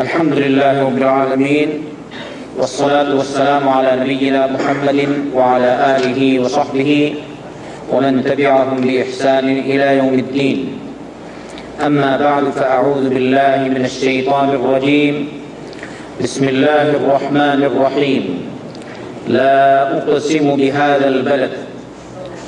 الحمد لله رب العالمين والصلاة والسلام على نبينا محمد وعلى آله وصحبه ومن تبعهم بإحسان إلى يوم الدين أما بعد فأعوذ بالله من الشيطان الرجيم بسم الله الرحمن الرحيم لا أقسم بهذا البلد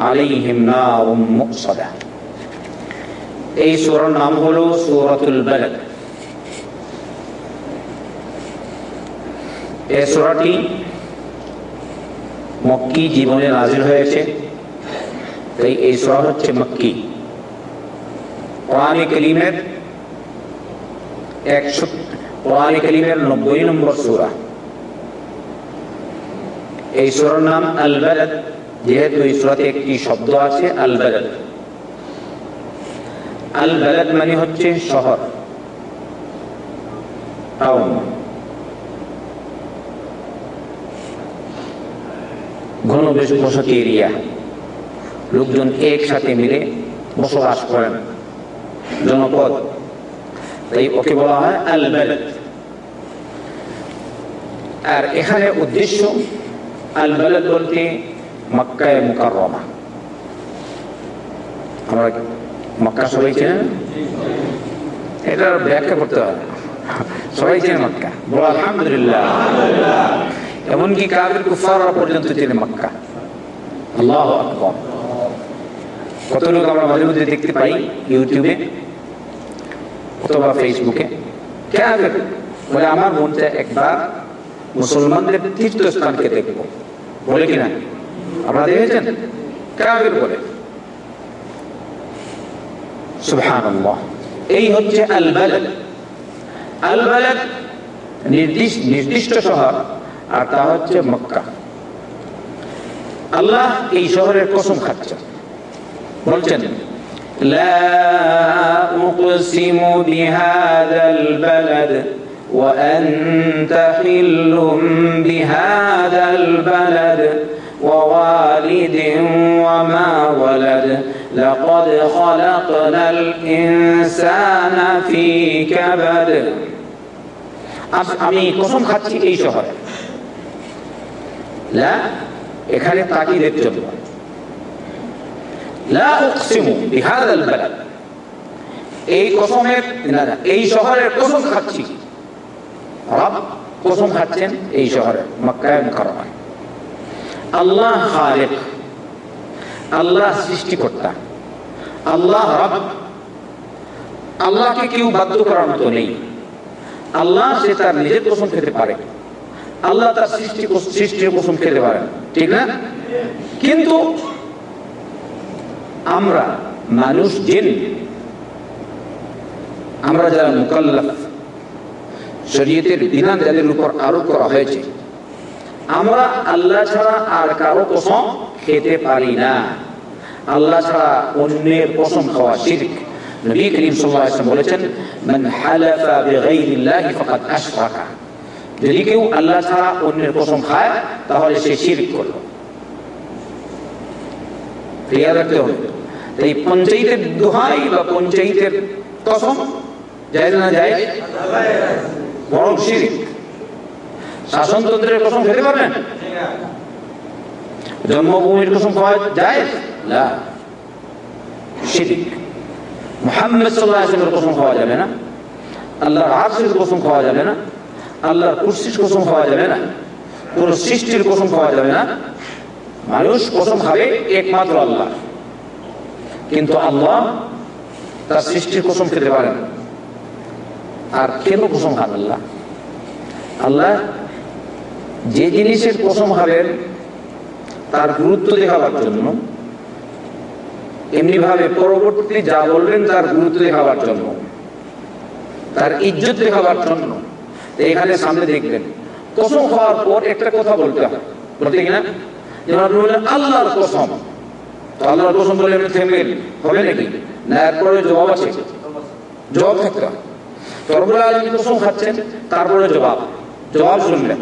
আলাইহিম নারুম মুকসাদা। এই সূরার নাম হলো সূরাতুল বালাদ। এই সূরাটি মক্কি জীবনে নাজিল হয়েছে। তাই এই সূরা হচ্ছে মক্কি। কোরআনে কালিমের একশো কোরআনে কালিমের নব্বই নম্বর সূরা। এই সূরার নাম আল বালাদ যেহেতু এই সুরাতে একটি শব্দ আছে আল বালাদ আল বালাদ মানে হচ্ছে শহর টাউন ঘন বসতি এরিয়া। লোকজন একসাথে মিলে বসবাস করেন। জনপদ। তাই ওকে বলা হয় আল বালাদ আর এখানে উদ্দেশ্য আল বালাদ বলতে মক্কায় মুকাররমা। আমরা মক্কা সবাই চেনেন এটার ব্যাখ্যা করতে হবে সবাই চেনে মক্কা। বলো আলহামদুলিল্লাহ। এমনকি কাবির কুফাররা পর্যন্ত চেনে মক্কা। আল্লাহ আকবর। কত লোক আমরা মাঝে মধ্যে দেখতে পাই ইউটিউবে অথবা ফেসবুকে। কাবির বলে, আমার মন চায় একবার মুসলমানদের তীর্থস্থানকে দেখব। বলে কিনা? আপনারা দেখেছেন কাবির বলে সুবহানাল্লাহ এই হচ্ছে আল বালাদ আল বালাদ নির্দিষ্ট নির্দিষ্ট শহর আর তা হচ্ছে মক্কা আল্লাহ এই শহরের কসম খাচ্ছেন বলছেন لا أقسم بهذا البلد وأنت حل بهذا البلد ووالد وما ولد لقد خلقنا الإنسان في كبد আমি কসম খাচ্ছি এই শহরে লা এখানে তাকিদের জন্য লা উকসিমু বিহাদাল বালাদ এই কসমের না না এই শহরের কসম খাচ্ছি রব কসম খাচ্ছেন এই শহরে মক্কায় মুকাররমায় আল্লাহ খালেক, আল্লাহ সৃষ্টিকর্তা, আল্লাহ রব। আল্লাহকে কেউ বাধ্য করার মতো নেই। আল্লাহ সে তার নিজের কসম খেতে পারে। আল্লাহ তার সৃষ্টি সৃষ্টির কসম খেতে পারেন ঠিক না? কিন্তু আমরা মানুষ জিন। আমরা যারা মুকাল্লাফ, শরীয়তের বিধান যাদের উপর আরোপ করা হয়েছে আমরা আল্লাহ ছাড়া আর কারও কসম খেতে পারি না। আল্লাহ ছাড়া অন্যের কসম খাওয়া শিরক। নবী করিম সাল্লাল্লাহু আলাইহি বলেছেন, মান হালাফা বিগাইরিল্লাহি ফাকাদ আশরাকা যদি কেউ আল্লাহ ছাড়া অন্যের কসম খায়, তাহলে সে শিরক করল। ক্লিয়ার রাখতে হবে। দোহাই বা পঞ্চায়েতের কসম যায় না যায় বরং শিরিক। শাসনতন্ত্রের কসম খেতে পারবেন? জন্মভূমির কসম খাওয়া যায় না শিরিক। খাওয়া যাবে না। আল্লাহর আরশের কসম খাওয়া যাবে না। আল্লাহর কুর্সির কসম খাওয়া যাবে না। কোন সৃষ্টির কসম খাওয়া যাবে না। মানুষ কসম খাবে একমাত্র আল্লাহ। কিন্তু আল্লাহ তার সৃষ্টির কসম খেতে পারেন আর কেন কসম খান আল্লাহ? আল্লাহ যে জিনিসের কসম খাবেন তার গুরুত্ব দেখাবার জন্য এমনি ভাবে পরবর্তী যা বলবেন তার গুরুত্ব দেখাবার জন্য, তার ইজ্জত দেখাবার জন্য। এখানে সামনে দেখবেন, কসম খাওয়ার পর একটা কথা বলতে হয়। বলতে কিনা? আল্লাহর কসম। আল্লাহর কসম বলে আপনি থেমে হবে নাকি? না এরপরে জবাব আছে। জবাব থাকতে হয় তরবুল খাচ্ছেন তারপরে জবাব। জবাব শুনবেন।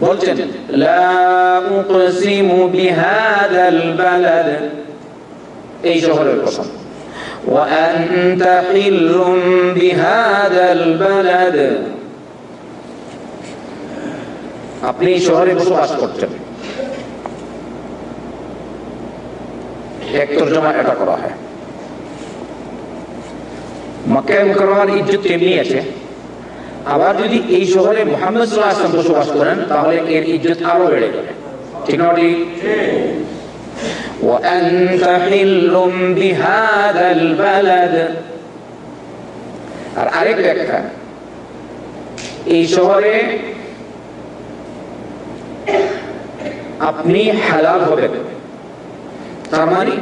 বলছেন লা উকসিমু বিহাদাল বালাদ এই শহরের কসম وأنت حل بهذا البلد আপনি এই শহরে বসবাস করছেন এক তর্জমা এটা করা হয় মক্কায় মুকরমার ইজ্জত তেমনি আছে আবার যদি এই শহরে মোহাম্মদ সাল্লাহ আসলাম বসবাস করেন তাহলে এর ইজ্জত আরো বেড়ে যাবে ঠিক না ঠিক وأنت حل بهذا البلد আর আরেক ব্যাখ্যা এই শহরে আপনি হালাল হবেন তার মানে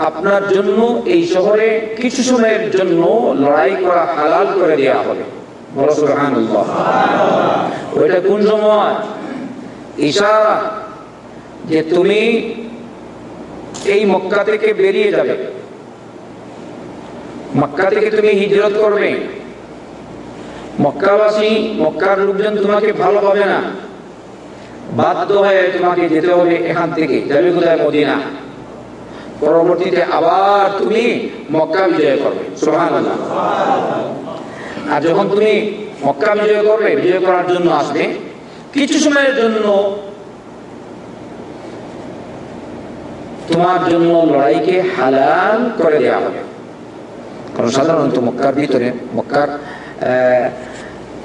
আপনার জন্য এই শহরে কিছু সময়ের জন্য লড়াই করা হালাল করে দেওয়া হবে ওইটা কোন সময়? ইশারা যে তুমি এই মক্কা থেকে বেরিয়ে যাবে। মক্কা থেকে তুমি হিজরত করবে। মক্কাবাসী, মক্কার লোকজন তোমাকে ভালো হবে না। বাধ্য হয়ে তোমাকে যেতে হবে এখান থেকে। যাবে কোথায়? মদিনা। পরবর্তীতে আবার তুমি মক্কা বিজয় করবে। সোহান আর যখন তুমি মক্কা বিজয় করবে, বিজয় করার জন্য আসবে, কিছু সময়ের জন্য তোমার জন্য লড়াইকে হালাল করে দেওয়া হবে। কারণ সাধারণত মক্কার ভিতরে, মক্কার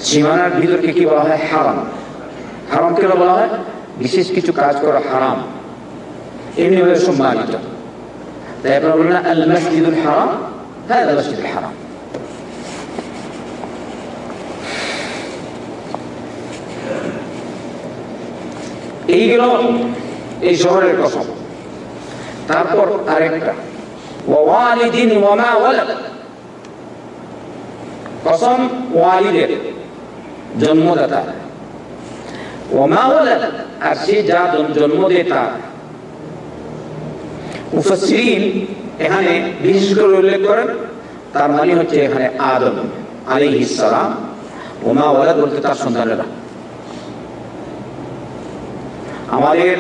সীমানার ভিতরকে কি বলা হয়? হারাম। হারাম কেন বলা হয়? বিশেষ কিছু কাজ করা হারাম। এমনিভাবে সম্মানিত। তাই আপনারা মসজিদুল হারাম। হ্যাঁ হারাম। এই গেল এই শহরের কসম। তারপর আরেকটা। ওয়ালিদিন ওয়ামা ওয়ালাদ কসম ওয়ালিদের জন্মদাতা। ওয়ালাদ আর সে যা জন্ম দেয় তার মুফাসসিরিন এখানে বিশেষ করে উল্লেখ করেন, তার মানে হচ্ছে এখানে আদম আলাইহিস সালাম। ওমা ওয়ালাদ বলতে তার সন্তানেরা। আমাদের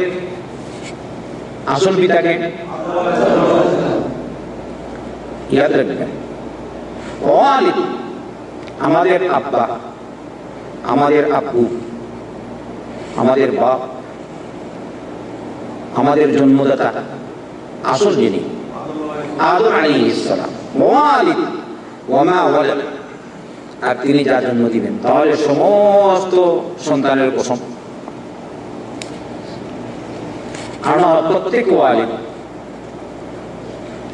আসল পিতাকে ইয়াদ রাখবেন। আমাদের আব্বা, আমাদের আপু, আমাদের বাপ, আমাদের জন্মদাতা, আসল যিনি আর তিনি যা জন্ম দিবেন, তাহলে সমস্ত সন্তানের কসম। প্রত্যেক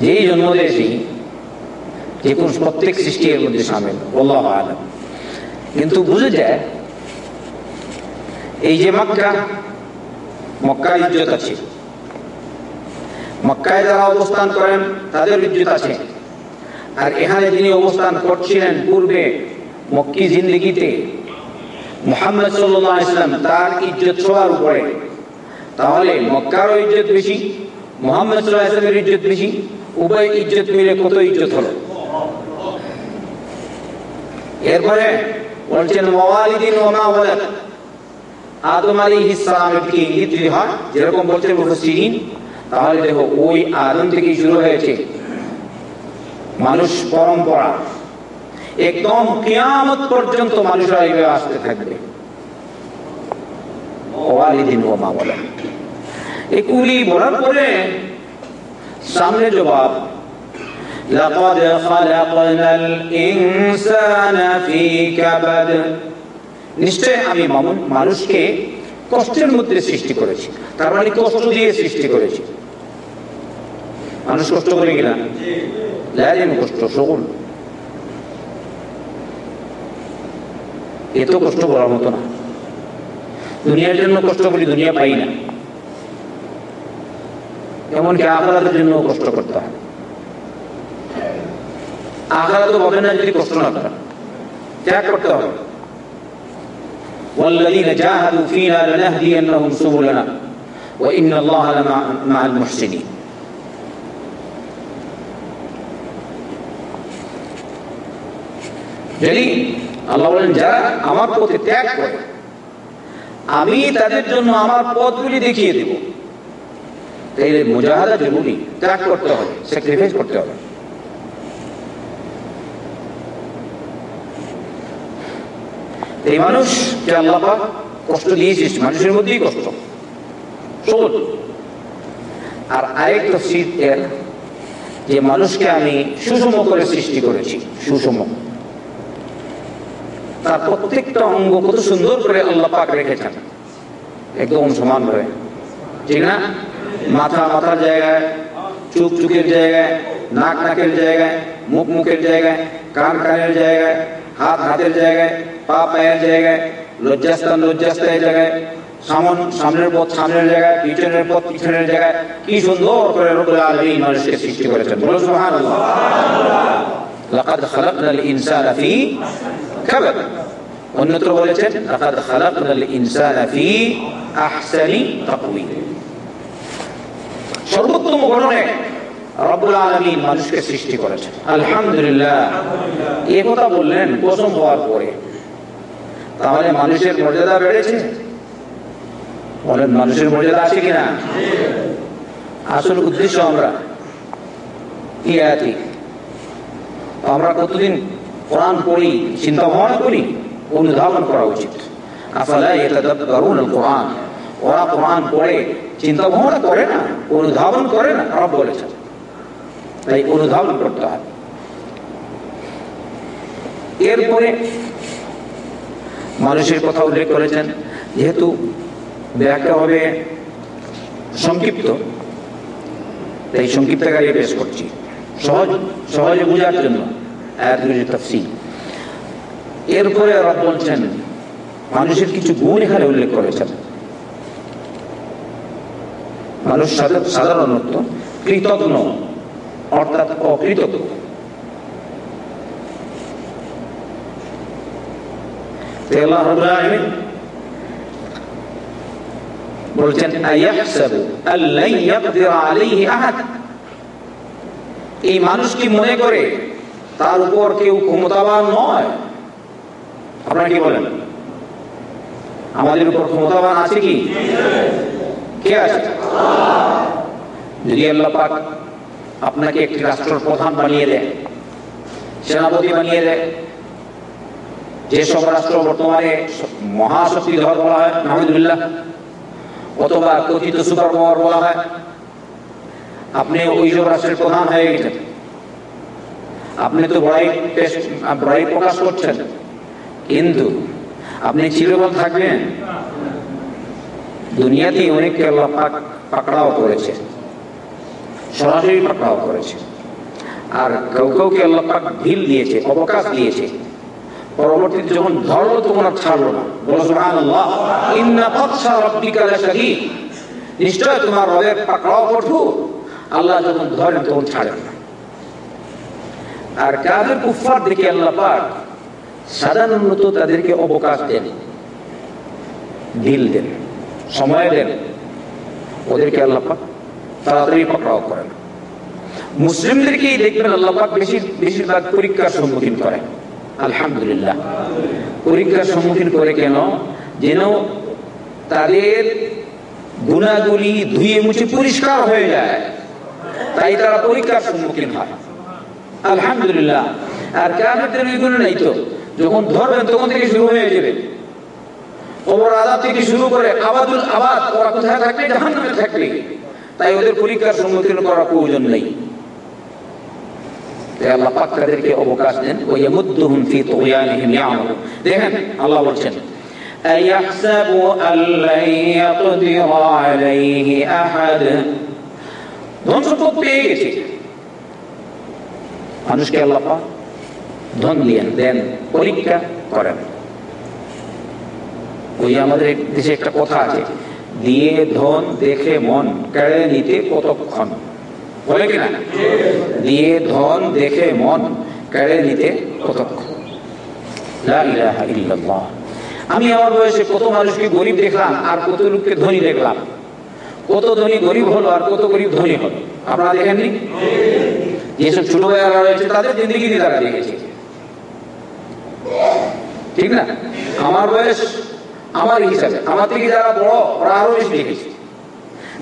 যেই যে কোন প্রত্যেক সৃষ্টি কিন্তু এই যে মক্কা মক্কা ইজ্জত আছে। মক্কায় যারা অবস্থান করেন, তাদের ইজ্জত আছে। আর এখানে যিনি অবস্থান করছিলেন পূর্বে মক্কি জিন্দগিতে, মোহাম্মদ সাল্লাহ ইসলাম তার ইজ্জত সবার উপরে। তাহলে মক্কারও ইজ্জত বেশি, মোহাম্মদ সাল্লাহ ইজ্জত বেশি, উভয় ইজ্জত মিলে কত ইজ্জত হলো? এরপরে বলছেন, ওয়ালিদিন ওমা ওয়ালাদ। আদম আলাইহিস সালামের দিকে ইঙ্গিত হয়, যেরকম বলছেন মুফাসসিরিন তাহলে দেখো ওই আদম থেকে শুরু হয়েছে মানুষ পরম্পরা। একদম কিয়ামত পর্যন্ত মানুষরা এইভাবে আসতে থাকবে। ওয়ালিদিন ওমা ওয়ালাদ এগুলি বলার পরে সামনে জবাব لقد خلقنا الإنسان في كبد নিশ্চয় আমি মানুষকে কষ্টের মধ্যে সৃষ্টি করেছি তার মানে কষ্ট দিয়ে সৃষ্টি করেছি মানুষ কষ্ট করে কিনা লাজিম কষ্ট সকল এত কষ্ট করার মতো না দুনিয়ার জন্য কষ্ট করি দুনিয়া পাই না এমনকি আখড়াতের জন্য কষ্ট করতে হয় আখড়া তো হবে না যদি কষ্ট না করা ত্যাগ করতে হবে والذين جاهدوا فينا لنهدينهم سبلنا وإن الله لمع مع المحسنين যদি আল্লাহ বলেন যারা আমার পথে ত্যাগ করে আমি তাদের জন্য আমার পথগুলি দেখিয়ে দেব। এই মানুষ কষ্ট মানুষের মধ্যেই কষ্ট। আর আরেক তফসির এর যে মানুষকে আমি সুষম করে সৃষ্টি করেছি, সুষম। তার প্রত্যেকটা অঙ্গ কত সুন্দর করে আল্লাহ পাক রেখেছেন। একদম সমান ভাবে ঠিক না? মাথা মাথার জায়গায়, চুপ চুকের জায়গায়, নাক নাকের জায়গায়, মুখ মুখের জায়গায়, কান কানের জায়গায়, হাত হাতের জায়গায়, পা পায়ের জায়গায়, লজ্জাস্থান লজ্জাস্থানের জায়গায়, সামন সামনের পথ সামনের জায়গায়, পিছনের পথ পিছনের জায়গায়, কি সুন্দর করে রব্বুল মানুষকে সৃষ্টি করেছেন। বলো সুবহানাল্লাহ। লাকাদ খালাকনাল ইনসানা ফি কাবাদ অন্যত্র বলেছেন, লাকাদ খালাকনাল ইনসানা ফি আহসানি তাকওয়িম। সর্বোত্তম গঠনে রব্বুল আলমিন মানুষকে সৃষ্টি করেছেন। আলহামদুলিল্লাহ। এ কথা বললেন কসম হওয়ার পরে। তাহলে মানুষের মর্যাদা বেড়েছে? বলেন, মানুষের মর্যাদা আছে কিনা আসল উদ্দেশ্য আমরা। ইয়াতি আমরা কতদিন কোরআন পড়ি, চিন্তা ভাবনা করি, অনুধাবন করা উচিত। কোরআন ওরা কোরআন পড়ে, চিন্তা ভাবনা করে না, অনুধাবন করে না রব বলেছেন তাই অনুধাবন করতে হয়। এরপরে মানুষের কথা উল্লেখ করেছেন, যেহেতু ব্যাখ্যা হবে সংক্ষিপ্ত, তাই সংক্ষিপ্তকারী পেশ করছি। সহজ, সহজে বোঝার জন্য। তফসিল এরপরে রব বলছেন, মানুষের কিছু গুণ এখানে উল্লেখ করেছেন। মানুষ সাধারণত কৃতজ্ঞ, অর্থাৎ অকৃতজ্ঞ। বলছেন এই মানুষ কি মনে করে তার উপর কেউ ক্ষমতাবান নয়। আপনারা কি বলেন? আমাদের উপর ক্ষমতাবান আছে কি? কে আছে? যদি আল্লাহ পাক আপনাকে একটি রাষ্ট্র প্রধান বানিয়ে দেয়, সেনাপতি বানিয়ে দেয়, যেসব রাষ্ট্র বর্তমানে মহাশক্তি ধর বলা হয় মাহমুদুল্লাহ অথবা কথিত সুপার পাওয়ার বলা হয় আপনি ওই সব রাষ্ট্রের প্রধান হয়ে গেছেন। আপনি তো বড়াই বড়াই প্রকাশ করছেন। কিন্তু আপনি চিরকাল থাকবেন। দুনিয়াতেই অনেককে আল্লাহ পাকড়াও করেছে। সরাসরি পাকড়াও করেছে। আর কেউ কাউকে আল্লাহ পাক ঢিল দিয়েছে, অবকাশ দিয়েছে। পরবর্তীতে যখন ধরলো তখন আর ছাড়লো না, বলো সুবহানাল্লাহ, ইন্না বাতশা রাব্বিকা নিশ্চয় তোমার রবের পাকড়াও কঠোর। আল্লাহ যখন ধরেন তখন ছাড়েন না। আর কাদের কুফার দেখে আল্লাহ পাক সাধারণত তাদেরকে অবকাশ দেন ঢিল দেন, সময় দেন। ওদেরকে আল্লাহ পাক তাড়াতাড়ি পাকড়াও করেন। মুসলিমদেরকেই দেখবেন আল্লাহ পাক বেশি, বেশিরভাগ পরীক্ষার সম্মুখীন করেন আলহামদুলিল্লাহ। পরীক্ষার সম্মুখীন করে কেন? যেন তাদের গুণাগুলি ধুয়ে মুছে পরিষ্কার হয়ে যায়। তাই তারা পরীক্ষার সম্মুখীন হয়। আলহামদুলিল্লাহ আর কামের ওইগুলো নাই তো যখন ধরবেন তখন থেকে শুরু হয়ে যাবে কবর আজাদ থেকে শুরু করে আবাদুল আবাদ ওরা কোথায় থাকবে জাহান্নামে থাকবে তাই ওদের পরীক্ষার সম্মুখীন করার প্রয়োজন নেই তাই আল্লাহ পাক তাদেরকে অবকাশ দেন ওই মুদ্দুহুম ফি তুগয়ানিহিম ইয়ামালুন দেখেন আল্লাহ বলছেন أيحسب أن لن يقدر عليه أحد ধন সম্পদ পেয়ে গেছে মানুষকে আল্লাহ ধন দিয়েন, দেন, পরীক্ষা করেন। ওই আমাদের দেশে একটা কথা আছে, দিয়ে ধন দেখে মন কেড়ে নিতে কতক্ষণ? বলে কিনা? দিয়ে ধন দেখে মন কেড়ে নিতে কতক্ষণ? আমি আমার বয়সে কত মানুষকে গরিব দেখলাম, আর কত লোককে ধনী দেখলাম। কত ধনী গরিব হলো, আর কত গরিব ধনী হলো। আপনারা দেখেননি যেসব ছোট ভাইয়ারা রয়েছে, তাদের জিন্দগি তারা দেখেছে। ঠিক না? আমার বয়স, আমার হিসাবে। আমার থেকে যারা বড়, ওরা আরও বেশি দেখেছে।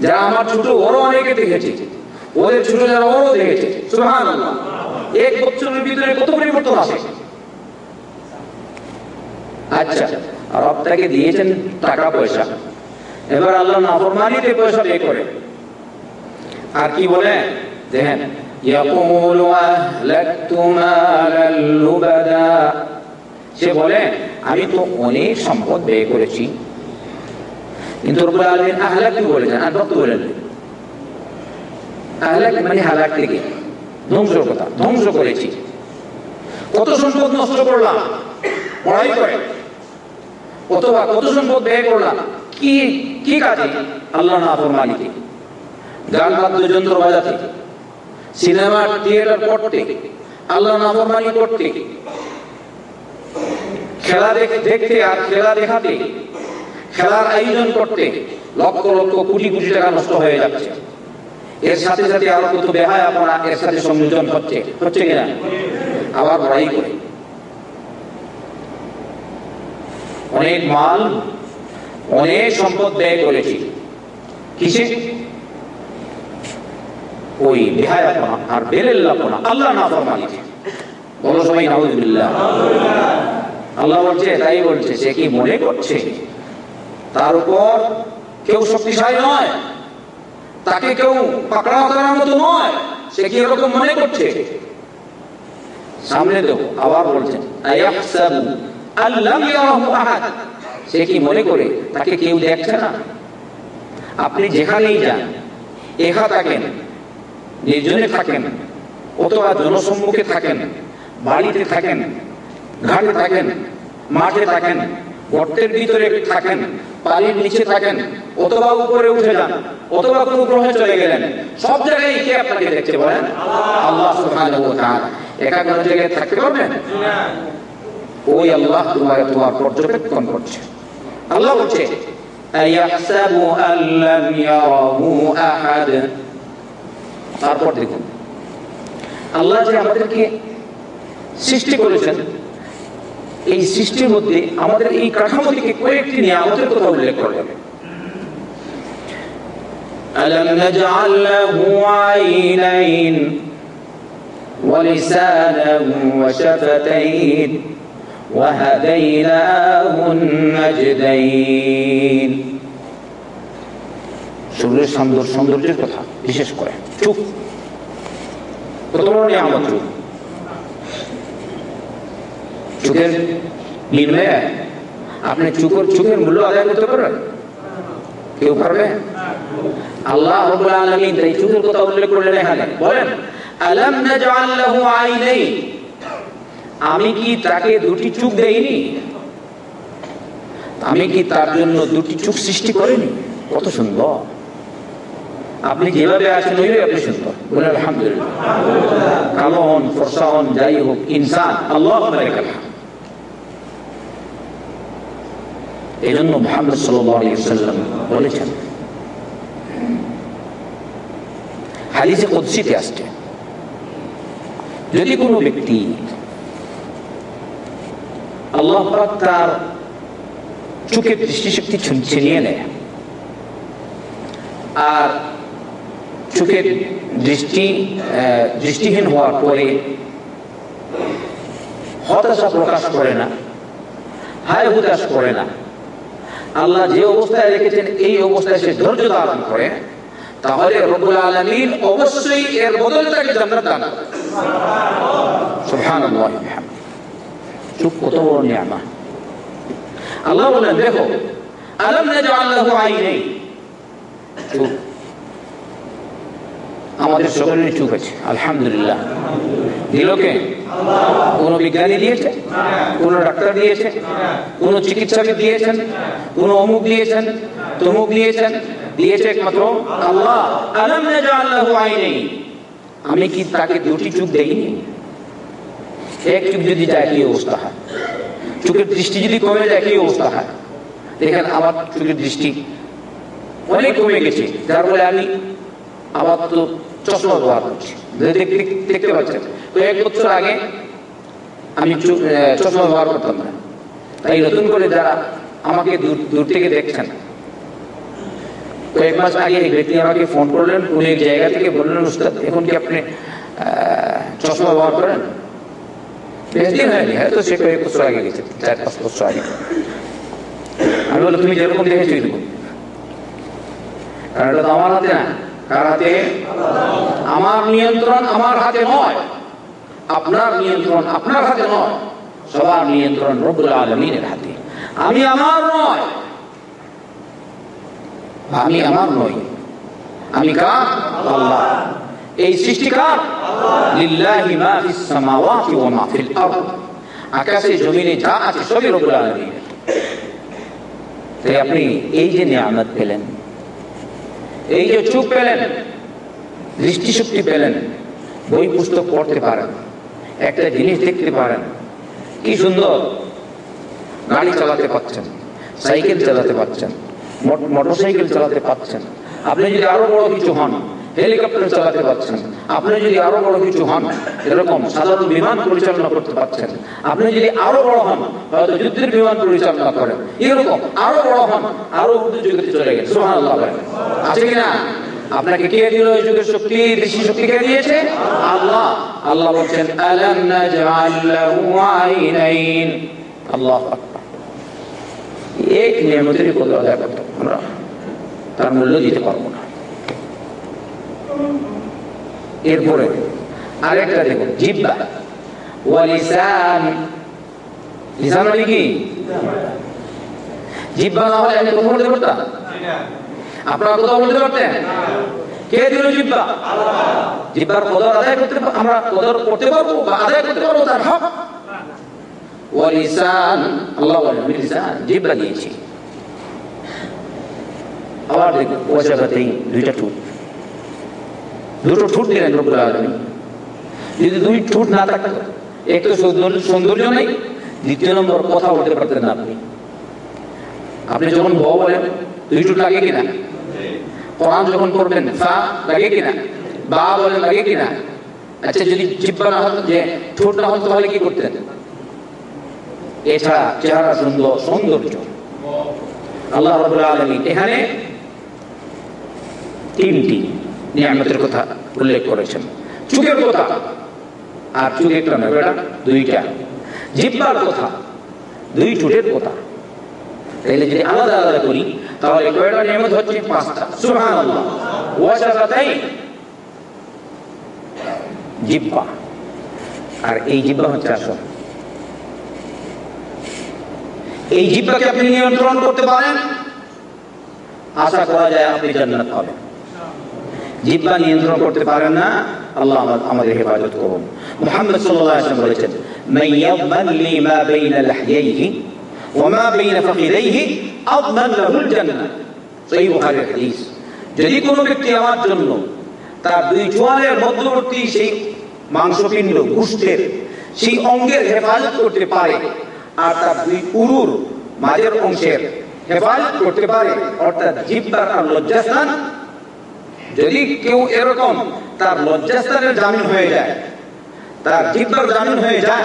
যারা আমার ছোট, ওরও অনেকে দেখেছে। ওদের ছোট যারা, ওরও দেখেছে। সুহান এক বছরের ভিতরে কত পরিবর্তন আসে? আচ্ছা আর আপনাকে দিয়েছেন টাকা পয়সা এবার আল্লাহ নাফরমানিতে পয়সা পে করে। আর কি বলে? দেখেন সে বলে, আমি তো অনেক সম্পদ ব্যয় করেছি। কিন্তু মানে ধ্বংস কথা, ধ্বংস করেছি। কত সম্পদ নষ্ট করলাম পড়াই করে। অথবা কত সম্পদ ব্যয় করলাম, কি কি কাজে? আল্লাহ না গান বাদ্যযন্ত্র বাজাতে সিনেমা থিয়েটার করতে, আল্লাহ না ফরমানি করতে, খেলা দেখতে আর খেলা দেখাতে, খেলার আয়োজন করতে লক্ষ লক্ষ কোটি কোটি টাকা নষ্ট হয়ে যাচ্ছে। এর সাথে সাথে আরও কত বেহায় আপনারা এর সাথে সংযোজন হচ্ছে হচ্ছে কিনা? আবার বড়াই করে। অনেক মাল, অনেক সম্পদ ব্যয় করেছি। কিসে? ওই বেহায়াপনা আর বেরেল্লাপনা আল্লাহ না ফরমানিতে বলো সবাই নাউজুবিল্লাহ। আল্লাহ বলছে, তাই বলছে, সে কি মনে করছে? তার উপর কেউ শক্তিশালী নয়। তাকে কেউ পাকড়াও মতো নয়। সে কি এরকম মনে করছে? সামনে দেবো আবার বলছেন সে কি মনে করে? তাকে কেউ দেখছে না? আপনি যেখানেই যান একা থাকেন এই থাকেন, অথবা জনসম্মুখে থাকেন, বাড়িতে থাকেন, ঘাটে থাকেন, মাঠে থাকেন, গর্তের ভিতরে থাকেন পালির নিচে থাকেন, অথবা উপরে উঠে যান, অথবা কোনো গ্রহে চলে গেলেন, সব জায়গায় কে আপনাকে দেখতে আল্লাহ সুবহানাহু একা জায়গায় থাকতে পারবেন? ওই আল্লাহ তোমাকে তোমার পর্যবেক্ষণ করছে। আল্লাহ বলছে তারপর দেখুন আল্লাহ যে আমাদেরকে সৃষ্টি করেছেন এই সৃষ্টির মধ্যে আমাদের এই কাঠামো থেকে কয়েকটি নিয়ে আমাদের কথা উল্লেখ করবেন ألم نجعل له عينين ولسانا وشفتين وهديناه النجدين শরীরের সৌন্দর্য সৌন্দর্যের কথা বিশেষ করে। চুপ। নিয়ামত চুপ আপনি মূল্য আদায় করতে পারবেন? কেউ পারবে? আল্লাহ কথা উল্লেখ বলেন আমি কি তাকে দুটি চোখ দেইনি? আমি কি তার জন্য দুটি চোখ সৃষ্টি করিনি? কত সুন্দর। আপনি যেভাবে আছেন, ওইভাবে আপনি সুন্দর বলে আলহামদুলিল্লাহ। কালো হন যাই হোক, ইনসান, আল্লাহ এই জন্য মোহাম্মদ সাল্লাম বলেছেন, হাদিসে কুদসিতে আসছে, যদি কোনো ব্যক্তি আল্লাহ তার চোখের দৃষ্টিশক্তি ছিনিয়ে নেয়, আর চোখের দৃষ্টি দৃষ্টিহীন হওয়ার পরে হতাশা প্রকাশ করে না হায় হুতাশ করে না আল্লাহ যে অবস্থায় রেখেছেন এই অবস্থায় সে ধৈর্য ধারণ করে তাহলে রব্বুল আলামিন অবশ্যই এর বদলে তাকে দান কত বড় আল্লাহ। বলেন, দেখো, আলম নাজআল আমাদের সকলেরই চুপ আছে, আলহামদুলিল্লাহ। দিল কে কোন বিজ্ঞানী দিয়েছে, কোন ডাক্তার দিয়েছে, কোন চিকিৎসক দিয়েছেন, কোন অমুক দিয়েছেন, তমুক দিয়েছেন, দিয়েছে একমাত্র আল্লাহ। আলম নাজআল লাহু আইনাইন। আমি কি তাকে দুটি চোখ দেইনি? এক চোখ যদি যায়, কি অবস্থা হয়? চোখের দৃষ্টি যদি কমে যায়, কি অবস্থা হয়? দেখেন আমার চোখের দৃষ্টি অনেক কমে গেছে। যার ফলে আমি আবার তো চশমা ব্যবহার করছি। দেখতে পাচ্ছেন। তো এক বছর আগে আমি চশমা ব্যবহার করতাম না। তাই নতুন করে যারা আমাকে দূর থেকে দেখছেন, কয়েক মাস আগে এই ব্যক্তি আমাকে ফোন করলেন। উনি এক জায়গা থেকে বললেন, উস্তাদ এখন কি আপনি চশমা ব্যবহার করেন? বেশ দিন হয়নি, হয়তো সে কয়েক বছর আগে গেছে, চার পাঁচ বছর আগে। আমি বললাম, তুমি যেরকম দেখেছ, এরকম। কারণ এটা তো আমার হাতে না। কার হাতে আমার নিয়ন্ত্রণ আমার হাতে নয়, আপনার নিয়ন্ত্রণ আপনার হাতে নয়, সবার নিয়ন্ত্রণ রব্বুল আলমিনের হাতে। আমি আমার নয়, আমি আমার নই। আমি কার? এই সৃষ্টি কার? লিল্লাহি মা ফিস সামাওয়াতি ওয়া আকাশে, জমিনে যা আছে সবই রব্বুল আলামিনের। আপনি এই যে নিয়ামত পেলেন এই যে চুপ পেলেন, দৃষ্টিশক্তি পেলেন, বই পুস্তক পড়তে পারেন, একটা জিনিস দেখতে পারেন, কি সুন্দর, গাড়ি চালাতে পারছেন সাইকেল চালাতে পারছেন মোটর সাইকেল চালাতে পারছেন আপনি যদি আরও বড় কিছু হন হেলিকপ্টার চালাতে পারছেন আপনি যদি আরও বড় কিছু হন, এরকম সাধারণ বিমান পরিচালনা করতে পারছেন। আপনি যদি আরও বড় হন, হয়তো যুদ্ধের বিমান পরিচালনা করেন। এরকম আরও বড় হন, আরও চলে গেছে বলেন। আছে কিনা আপনাকে কে দিল এই যুগের শক্তি? দৃষ্টি শক্তি কে দিয়েছে? আল্লাহ। আল্লাহ বলছেন, আলাম নাজআল লাহু আইনাইন। আল্লাহু এক নিয়ামতের আমরা তার মূল্য দিতে পারব না। এরপরে আরেকটা দেখুন জিব্বা। ওয়ালিসান লিসান। মানে কি? জিব্বা না হলে আমি কথা বলতে পারতাম? আপনারা কথা বলতে পারতেন? কে দিল জিব্বা? জিব্বার কদর আদায় করতে আমরা কদর করতে পারব বা আদায় করতে পারব তার হক। ওয়ালিসান আল্লাহ লিসান, জিব্বা দিয়েছি আবার দেখুন ওয়াজাবাতেই দুইটা ঠোঁট। দুটো ঠোঁট দিলেন রব্বুল আলামিন যদি দুই ঠোঁট না থাকতো, এক তো সৌন্দর্য নেই, দ্বিতীয় নম্বর কথা বলতে পারতেন না আপনি। আপনি যখন ব বলেন, দুই ঠোঁট লাগে কিনা? কোরআন যখন করবেন ফা লাগে কিনা? বা বলেন লাগে কিনা? আচ্ছা যদি জিব্বা না হতো, যে ঠোঁট না হতো, তাহলে কি করতেন? এছাড়া চেহারা সুন্দর, সৌন্দর্য। আল্লাহ রাব্বুল আলামিন এখানে তিনটি নিয়ামতের কথা উল্লেখ করেছেন। চুকের কথা আর চুক একটা নয় দুইটা। জিব্বার কথা, দুই ঠোঁটের কথা। তাইলে যদি আলাদা আলাদা করি, তাহলে কয়টা নিয়ামত হচ্ছে? পাঁচটা। জিব্বা। আর এই জিব্বা হচ্ছে আসল। এই জিব্বাকে আপনি নিয়ন্ত্রণ করতে পারেন। আশা করা যায় আপনি জান্নাত পাবেন। জিব্বা নিয়ন্ত্রণ করতে পারেন না, আল্লাহ আমা- আমাদের হেফাজত করুন। মুহাম্মদ সাল্লাল্লাহু আলাইহি ওয়াসাল্লাম বলেছেন, মান ইয়াদমান মা বাইনা লাহইয়াইহি ওয়া মা বাইনা ফাখিদাইহি আদমান লাহুল জান্নাহ। সহিহ বুখারীর হাদিস। যদি কোনো ব্যক্তি আমার জন্য তার দুই চোয়ালের মধ্যবর্তী সেই মাংসপিণ্ড, গোষ্ঠের সেই অঙ্গের হেফাজত করতে পারে আর তার দুই উরুর মাঝের অংশের হেফাজত করতে পারে, অর্থাৎ জিব্বার আর লজ্জাস্থান যদি কেউ এরকম তার লজ্জাস্থানের জামিন হয়ে যায়, তার জিব্বার জামিন হয়ে যায়,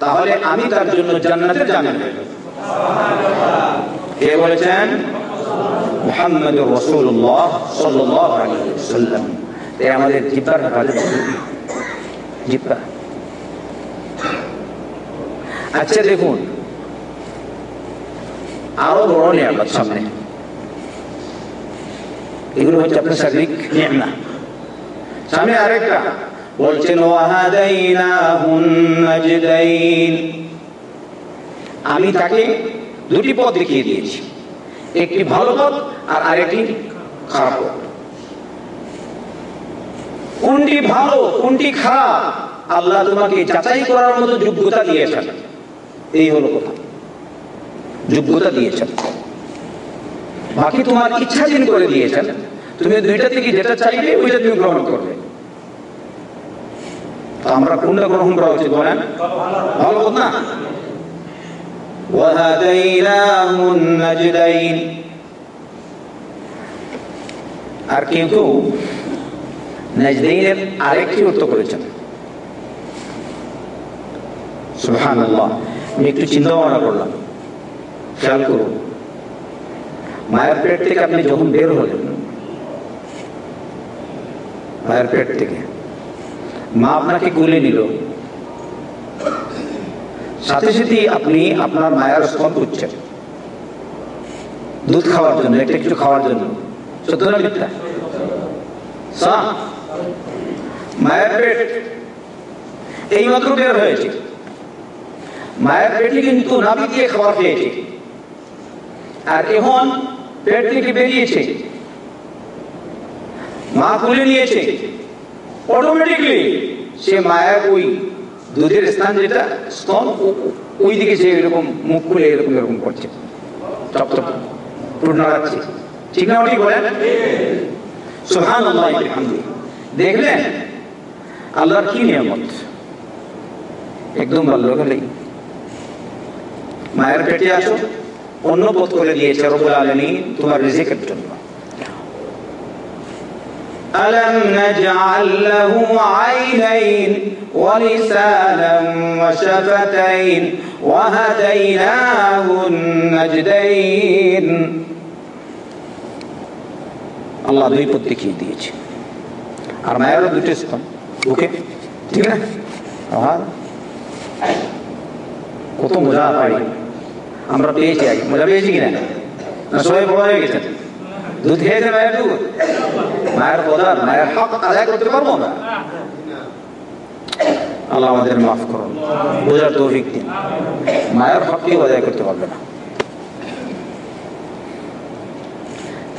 তাহলে আমি তার জন্য জান্নাতের জামিন হয়ে কে বলেছেন? আমাদের আচ্ছা দেখুন, আরও বড় নিয়ামত সামনে। এগুলো হচ্ছে আপনার শারীরিক নিয়ামনা সামনে আরেকটা, বলছেন আমি তাকে দুটি পথ দেখিয়ে দিয়েছি। একটি ভালো পথ আর আরেকটি খারাপ পথ। কোনটি ভালো, কোনটি খারাপ, আল্লাহ তোমাকে যাচাই করার মতো যোগ্যতা দিয়েছেন। এই হলো কথা। যোগ্যতা দিয়েছেন। বাকি তোমার ইচ্ছা যিনি করে দিয়েছেন, তুমি দুইটা থেকে যেটা চাইবে, ওইটা তুমি গ্রহণ করবে। আমরা কোনটা গ্রহণ করা উচিত বলেন? ভালো না? আর কেউ আরেকটি অর্থ করেছেন। সুবহানাল্লাহ, আমি একটু চিন্তা ভাবনা করলাম। খেয়াল করুন। মায়ের পেট থেকে আপনি যখন বের হলেন, মায়ের পেট থেকে, মা আপনাকে কুলে নিল। সাথে সাথে আপনি আপনার মায়ের স্তন করছেন। দুধ খাওয়ার জন্য, একটা কিছু খাওয়ার জন্য। সত্য না মিথ্যা মায়ের পেট এই মাত্র বের হয়েছে। মায়ের পেটে কিন্তু নাভি খাবার খেয়েছে। আর এখন পেট থেকে বেরিয়েছে। মা তুলে নিয়েছে। অটোমেটিকলি সে মায়ের ওই দুধের স্থান যেটা, স্তন ওই দিকে সে এরকম মুখ খুলে এরকম এরকম করছে। ঠিক না দেখলেন? আল্লাহর কি নিয়ামত? একদম ভালো গেলেই মায়ের পেটে আসো। অন্য পথ করে দিয়েছে রবুল আলমী তোমার রিজিকের জন্য ألم نجعل له عينين ولسانا وشفتين وهديناه النجدين আল্লাহ দুই পথ দেখিয়ে দিয়েছে আর মায়েরও দুটো স্তন ওকে ঠিক না আর কত মজা পাই আমরা পেয়েছি আগে। মজা পেয়েছি কিনা? সবাই বড় হয়ে গেছেন দুধ খেয়েছে মায়ের দুধ? মায়ের পদার, মায়ের হক আদায় করতে পারব না আল্লাহ আমাদের মাফ করুন। বোঝার তৌফিক দিন। মায়ের হক কেউ আদায় করতে পারবে না।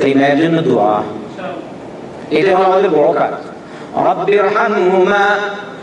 এই মায়ের জন্য দোয়া। এটা হলো আমাদের বড় কাজ। رب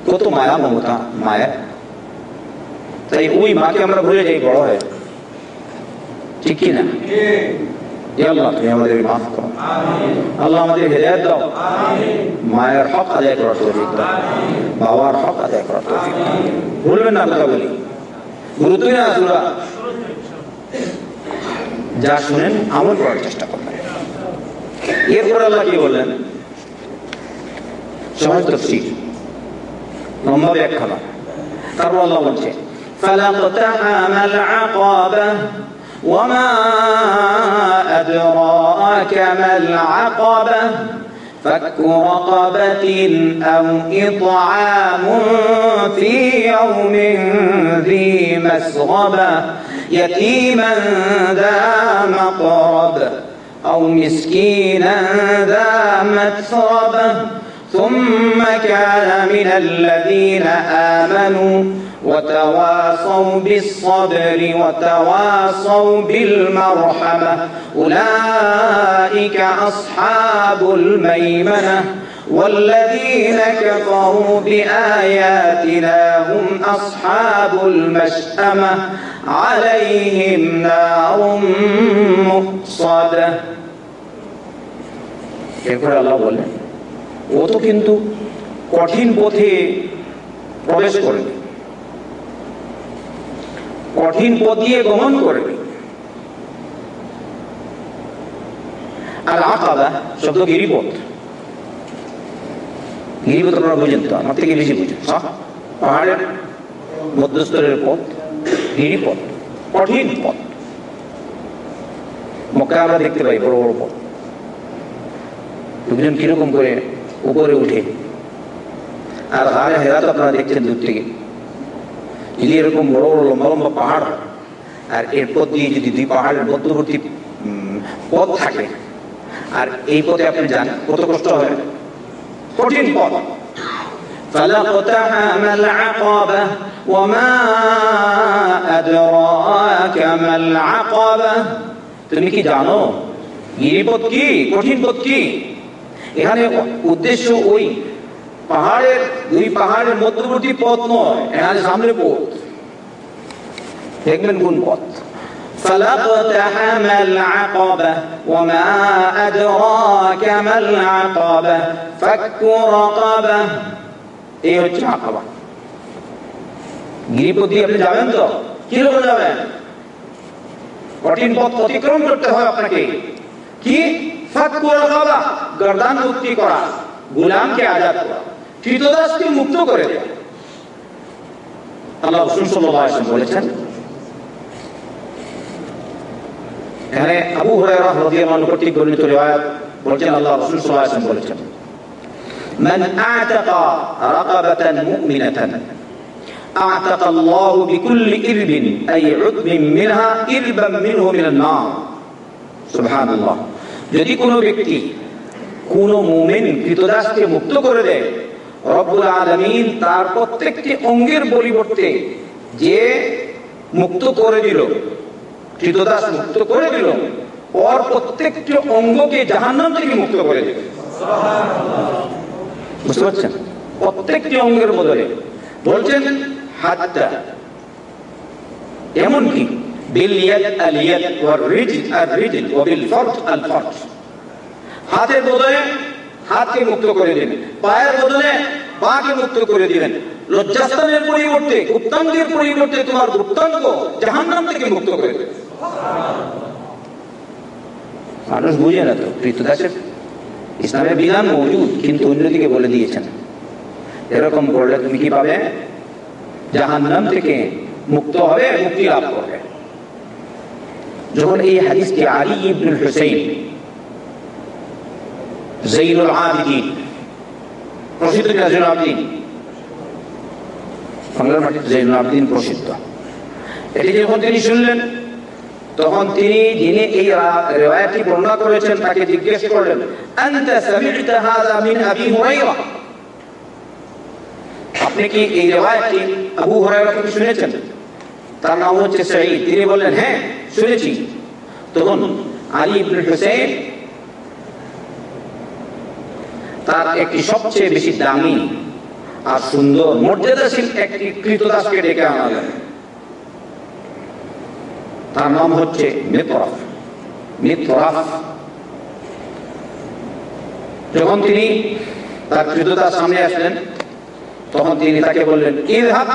করেছেন কত মায়া মমতা মায়া তাই ওই মাকে আমরা ভুলে যাই বড় হয় ঠিক কি না হে আল্লাহ তুমি আমাদের মাফ করো আল্লাহ আমাদের হেদায়ত দাও মায়ের হক আদায় করার তৌফিক দাও বাবার হক আদায় করার তৌফিক দাও ভুলবেন না কথা বলি গুরুত্বই না সুরা যা শুনেন আমল করার চেষ্টা করবেন এরপর আল্লাহ কি বললেন সহজ তফসির ரொம்ப الله கர்வல்ல فلاقتحم العقبة وما أدراك ما العقبة. فك رقبة أو إطعام في يوم ذي مسغبة. يتيما ذا مقرب أو مسكينا ذا متربة. ثم كان من الذين آمنوا وتواصوا بالصبر وتواصوا بالمرحمة. أولئك أصحاب الميمنة والذين كفروا بآياتنا هم أصحاب المشأمة. عليهم نار مقصدة كيف الله بولن ও তো কিন্তু কঠিন পথে প্রবেশ করবে। কঠিন পথ দিয়ে গমন করবে। আর আকাবা শব্দ গিরিপথ গিরিপথ আপনারা বুঝেন তো, আমার থেকে বেশি বুঝেন? পাহাড়ের মধ্যস্তরের পথ গিরিপথ কঠিন পথ। মক্কায় আমরা দেখতে পাই বড় বড় পথ। লোকজন কীরকম করে উপরে উঠে আর হারে হেরাত আপনারা দেখছেন দূর থেকে যদি এরকম বড় বড় লম্বা লম্বা পাহাড় আর এর পথ দিয়ে যদি দুই পাহাড়ের মধ্যবর্তী উম, পথ থাকে আর এই পথে আপনি যান কত কষ্ট হবে কঠিন পথ فلاقتحم العقبة وما أدراك ما العقبة তুমি কি জানো গিরিপথ কি কঠিন পথ কি এখানে উদ্দেশ্য ওই পাহাড়ের দুই পাহাড়ের মধ্যবর্তী পথ নয় এখানে সামনে পথ দেখবেন কোন পথ فلاقتحم العقبة وما أدراك ما العقبة فك رقبة এই হচ্ছে আকাবা গিরিপথ দিয়ে আপনি যাবেন তো কিরকম যাবেন কঠিন পথ অতিক্রম করতে হয় আপনাকে কি ফাকুয়াল হবা গর্দান মুক্তি করা গুলামকে আজাদ করা কৃতদাসকে মুক্ত করে দেওয়া আল্লাহ রসুল সাল্লাম বলেছেন এখানে আবু হুরায়রা রাদিয়াল্লাহু কর্তৃক বর্ণিত রিওয়ায়াত বলছেন আল্লাহ রাসূল সাল্লাল্লাহু আলাইহি ওয়াসাল্লাম বলেছেন মান আ'তাকা রাকাবাতান মুমিনাতান আ'তাকা আল্লাহ বিকুল্লি ইরবিন আই উদবিন মিনহা ইরবান মিনহু মিনান নার সুবহানাল্লাহ যদি কোনো ব্যক্তি কোন মোমেন কৃতদাসকে মুক্ত করে দেয়, রব্বুল আলামিন তার প্রত্যেকটি অঙ্গের পরিবর্তে যে মুক্ত করে দিল কৃতদাস মুক্ত করে দিল, ওর প্রত্যেকটি অঙ্গকে জাহান্নাম থেকে মুক্ত করে দিল। বুঝতে পারছেন? প্রত্যেকটি অঙ্গের বদলে বলছেন হাতটা এমনকি বিলিয়াদ আলিয়াদ ওয়ার রিজল আর রিজল ওয়া বিল ফরজ আল ফরজ। হাতকে মুক্ত করে দিবেন, পায়ের বদলে পাকে মুক্ত করে দিবেন। লজ্জাস্থানের পরিবর্তে, গুপ্তাঙ্গের পরিবর্তে তোমার গুপ্তাঙ্গ জাহান্নাম থেকে মুক্ত করে দেবে। মানুষ বুঝে না তো, কৃতদাসের ইসলামের বিধান মজুদ, কিন্তু অন্যদিকে বলে দিয়েছেন। এরকম করলে তুমি কি পাবে? জাহান্নাম থেকে মুক্ত হবে, মুক্তি লাভ করবে। যখন এই হাদিসটি আলী ইবনুল হুসাইন, জৈনুল আবিদিন, প্রসিদ্ধ কিনা জৈনুল আবিদিন? বাংলার মাটিতে জৈনুল আবিদিন প্রসিদ্ধ। এটি যখন তিনি শুনলেন, তখন তিনি যিনি এই রেওয়ায়তটি বর্ণনা করেছেন, তাকে জিজ্ঞেস করলেন, আনতা সামি'তা হাযা মিন আবি হুরায়রা? আপনি কি এই রেওয়ায়তটি আবু হুরায়রা থেকে শুনেছেন? তার নাম হচ্ছে সাঈদ। তিনি বললেন হ্যাঁ। শুনেছি। তখন আলী ইবনে হুসাইন তার একটি সবচেয়ে বেশি দামি আর সুন্দর, মর্যাদাশীল একটি কৃতদাসকে ডেকে আনালেন তার নাম হচ্ছে মিতরফ। মিতরফ। যখন তিনি তার কৃতদার সামনে আসলেন, তখন তিনি তাকে বললেন ইযহাব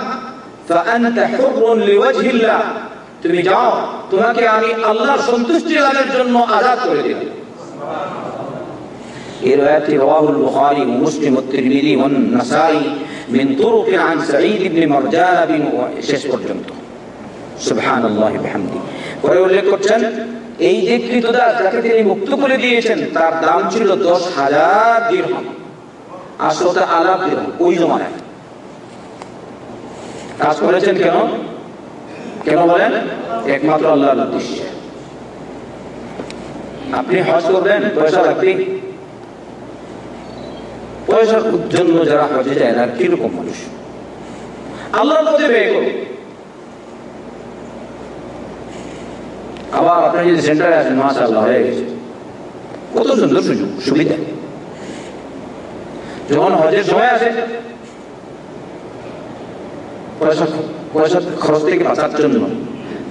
ফাআনতা হুররুন লিওয়াজহিল্লাহ। তুমি যাও, তোমাকে আমি আল্লাহ সন্তুষ্টি লাভের জন্য আজাদ করে দিলাম এই রায়াতটি রাওয়াহুল বুখারী, মুসলিম তিরমিজি ওয়ান নাসাঈ মিন তুরুক আন সাঈদ ইবনে মারজানা বিন শেষ পরে উল্লেখ করছেন, এই যে কৃতদাস যাকে মুক্ত করে দিয়েছেন, তার দাম দশ হাজার দিরহাম। আসলে আলাপ দিরহাম ওই জমানায়। কাজ করেছেন কেন? কেন বলেন? একমাত্র আল্লাহর উদ্দেশ্যে। আপনি হজ করবেন, পয়সা লাগবে। পয়সার জন্য যারা হজে যায় না কীরকম মানুষ? আল্লাহর আবার আপনি যদি সেন্টারে আসেন মাসা আল্লাহ হয়ে গেছে। কত সুন্দর সুযোগ, সুবিধা। যখন হজের সময় আসে, পয়সা পয়সা খরচ থেকে বাঁচার জন্য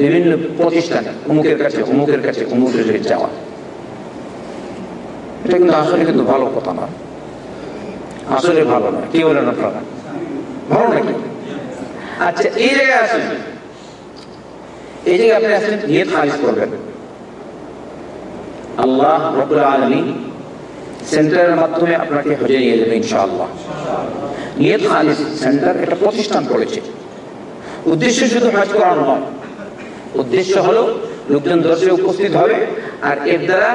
বিভিন্ন প্রতিষ্ঠান অমুকের কাছে অমুকের কাছে অমুকের কাছে যাওয়া। এটা কিন্তু আসলে কিন্তু ভালো কথা না। আসলে ভালো না। কি বলেন আপনারা? ভালো নাকি? আচ্ছা এই জায়গায় আসেন। এই জায়গায় আপনি আসেন, নিয়ত খারিজ করবেন। আল্লাহ রবুল আলমী সেন্টারের মাধ্যমে আপনাকে হজে নিয়ে যাবে ইনশাআল্লাহ। নিয়ত খালিস সেন্টার একটা প্রতিষ্ঠান করেছে। উদ্দেশ্য শুধু হজ করানো নয়। উদ্দেশ্য হলো লোকজন দর্শে উপস্থিত হবে আর এর দ্বারা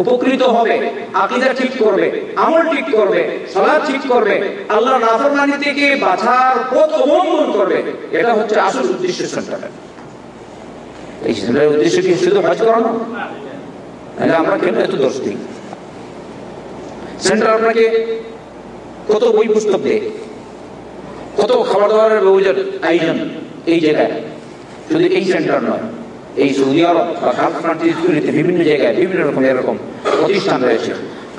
উপকৃত হবে। আকিদা ঠিক করবে, আমল ঠিক করবে সলা ঠিক করবে আল্লাহ নাফরমানি থেকে বাছার পথ অবলম্বন করবে। এটা হচ্ছে আসল উদ্দেশ্য সেন্টারের এই সেন্টারের উদ্দেশ্য কি শুধু হজ করানো তাহলে আমরা কেন এত দোষ দিই? সেন্টার আপনাকে কত বই পুস্তক দেয়, কত খাবার দাবারের আয়োজন। এই জায়গায়। শুধু এই সেন্টার নয়, এই সৌদি আরব বা সাউথ কান্ট্রিজগুলিতে বিভিন্ন জায়গায় বিভিন্ন রকম এরকম প্রতিষ্ঠান রয়েছে।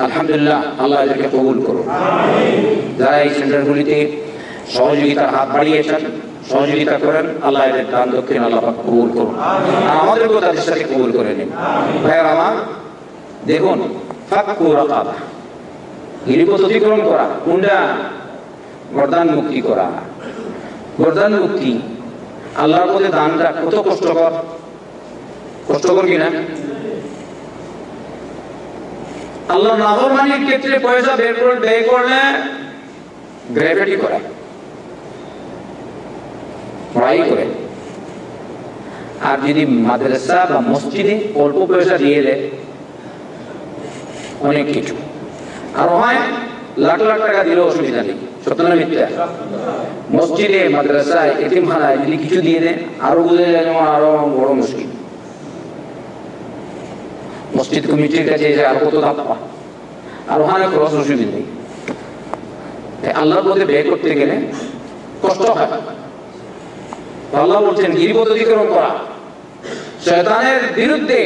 আলহামদুলিল্লাহ, আল্লাহ এদেরকে কবুল করুন যারা এই সেন্টারগুলিতে সহযোগিতার হাত বাড়িয়েছেন, সহযোগিতা করেন, আল্লাহ এদের দান দক্ষিণ আল্লাহ কবুল করুন আর আমাদেরকেও তাদের সাথে কবুল করে নিন। ভাইয়ার আমার, দেখুন গিরিপথ অতিক্রম করা কোনটা গরদান মুক্তি করা। গরদান মুক্তি আল্লাহর মধ্যে দানটা কত কষ্টকর? কষ্টকর কিনা আল্লাহ নাফরমানির ক্ষেত্রে পয়সা বের করে, ব্যয় করলে গ্র্যাভিটি করে। পড়াই করে। আর যদি মাদ্রাসা বা মসজিদে অল্প পয়সা দিয়ে দেয়, অনেক কিছু। আর হয় লাখ লাখ টাকা দিলেও অসুবিধা নেই। মসজিদে, মাদ্রাসায়, এতিমখানায় যদি কিছু দিয়ে দেয় আরও বুঝে যায় যেমন আরও বড় মুশকিল মসজিদ কমিটির কাছে কত আর ওখানে অসুবিধা নেই। আল্লাহর ব্যয় করতে গেলে কষ্ট হয়। করা। বিরুদ্ধে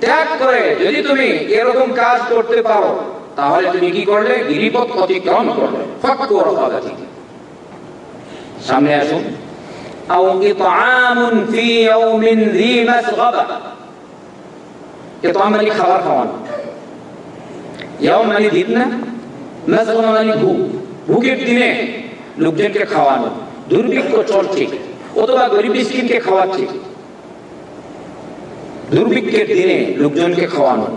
ত্যাগ করে যদি তুমি এরকম কাজ করতে পারো তাহলে তুমি কি করলে? গিরিপথ অতিক্রম করলে। ফাক্কু রাকাবাতি সামনে আসুন। আও ইতআমুন ফি ইয়াউমিন যী মাসগাবা ইতআম মানে খাবার খাওয়ানো। ইয়াউম মানে দিন না? মাসগাবা মানে ভুক ভুকের দিনে লোকজনকে খাওয়ানো। দুর্ভিক্ষ চলছে অথবা গরিব মিসকিনকে খাওয়াচ্ছে। দুর্ভিক্ষের দিনে লোকজনকে খাওয়ানো।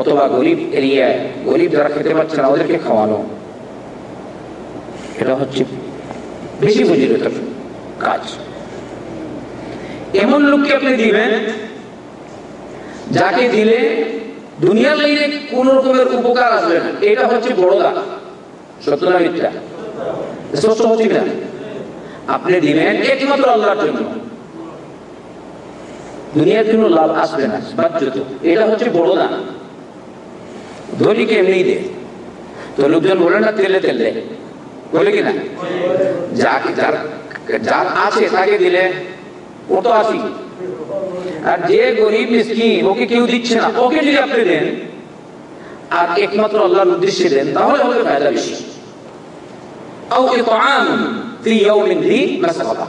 অথবা গরিব এরিয়ায় গরিব যারা খেতে পারছে না, ওদেরকে খাওয়ানো। এটা হচ্ছে বেশি ফজিলতের কাজ। এমন লোককে আপনি দিবেন, যাকে দিলে দুনিয়ার লাইনে কোন রকমের উপকার আসবে না। এটা হচ্ছে বড় দান। সত্য না মিথ্যা? স্পষ্ট হচ্ছে না আপনি দিবেন একমাত্র আল্লাহর জন্য। দুনিয়ার জন্য লাভ আসবে না এটা হচ্ছে বড় দান। ধরিকে এমনিই দে? তো লোকজন বলে না, তেলে তেলে বলে কি না? যাকে যার যার আছে তাকে দিলে, ও তো আসি। আর যে গরিব মিসকিন, ওকে কেউ দিচ্ছে না, ওকে যদি আপনি দেন, আর একমাত্র আল্লাহর উদ্দেশ্যে দেন, তাহলে হবে ফায়দা বেশি। আও ইতআম ফি ইয়াউমিন দি মাসালা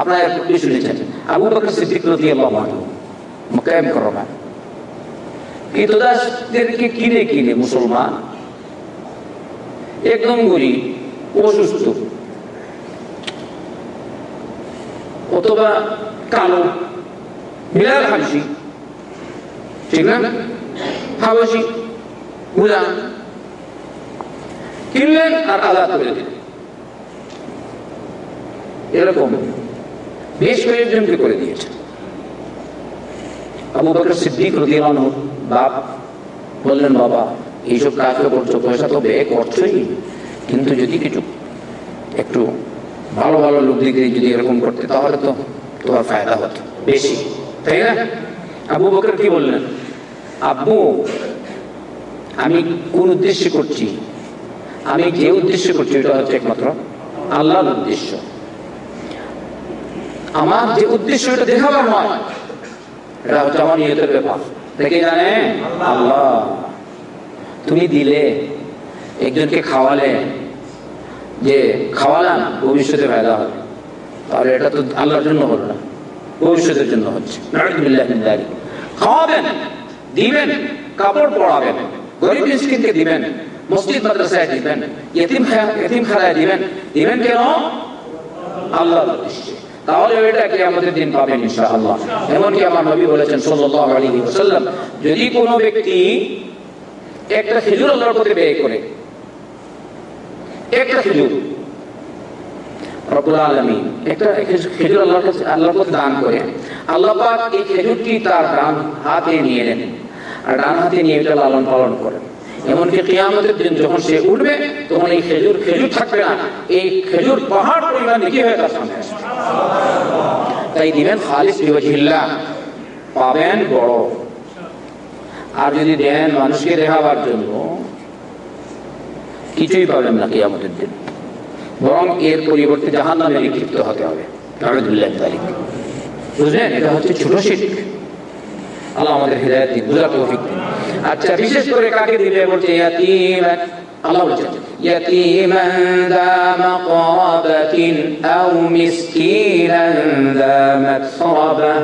আপনারা একটু শুনেছেন, আবু বকর সিদ্দিক রাদিয়াল্লাহু আনহু, মক্কায় মুকাররমা কৃতদাসদেরকে কিনে কিনে মুসলমান। একদম গরিব, অসুস্থ। অথবা কালো, বিলাল হাবসি ঠিক না? হাবসি, গুলাম। কিনলেন আর আলাদা করে দিলেন। এরকম বেশ কয়েকজনকে করে দিয়েছে আবু বকর সিদ্দিক রদিয়ানো বাপ বললেন, বাবা, এইসব কাজ তো করছ, পয়সা তো ব্যয় করছোই। কিন্তু যদি কিছু একটু ভালো ভালো লোক দিকে যদি এরকম করতে, তাহলে তো তোমার ফায়দা হতো বেশি, তাই না? আবু বকর কি বললেন, আব্বু, আমি কোন উদ্দেশ্যে করছি? আমি যে উদ্দেশ্যে করছি ওটা হচ্ছে একমাত্র আল্লাহর উদ্দেশ্য। আমার যে উদ্দেশ্য এটা দেখাবার নয়, এটা হচ্ছে আমার নিয়তের ব্যাপার। দেখে জানে? আল্লাহ। তুমি দিলে, একজনকে খাওয়ালে, যে খাওয়ালাম ভবিষ্যতে ফায়দা হবে। তাহলে এটা তো আল্লাহর জন্য হলো না, ভবিষ্যতের জন্য হচ্ছে। খাওয়াবেন, দিবেন, কাপড় পরাবেন, গরিব মিসকিনকে দিবেন, মসজিদ, মাদ্রাসায় দিবেন এতিম খেলায় দিবেন। দিবেন কেন? আল্লাহ তাহলে এটা কি আমাদের দিন পাবেন ইনশাআল্লাহ। এমনকি আমার নবী বলেছেন সাল্লাল্লাহু আলাইহি ওয়াসাল্লাম, যদি কোনো ব্যক্তি একটা খেজুর আল্লাহর পথে ব্যয় করে, একটা খেজুর, রব্বুল আলামিন একটা খেজুর আল্লাহর কাছে, আল্লাহর পথে দান করে, আল্লাহ পাক এই খেজুরটি তার ডান হাতে নিয়ে নেন। আর ডান হাতে নিয়ে এটা লালন পালন করেন। এমনকি কিয়ামতের দিন যখন সে উঠবে, তখন এই খেজুর খেজুর থাকবে না, এই খেজুর পাহাড় পরিমাণ কি হয়ে তার তাই দিবেন খালিস পাবেন বড়। আর যদি দেন মানুষকে দেখাবার জন্য, কিছুই পাবেন না কিয়ামতের দিন। বরং এর পরিবর্তে জাহান নামে নিক্ষিপ্ত হতে হবে। তারিখ বুঝলেন? এটা হচ্ছে ছোট শিল্প আল্লাহ আমাদের তৌফিক আচ্ছা বিশেষ করে কাকে দিবে বলছে? আল্লাহ يتيما ذا مقربة أو مسكينا ذا متربة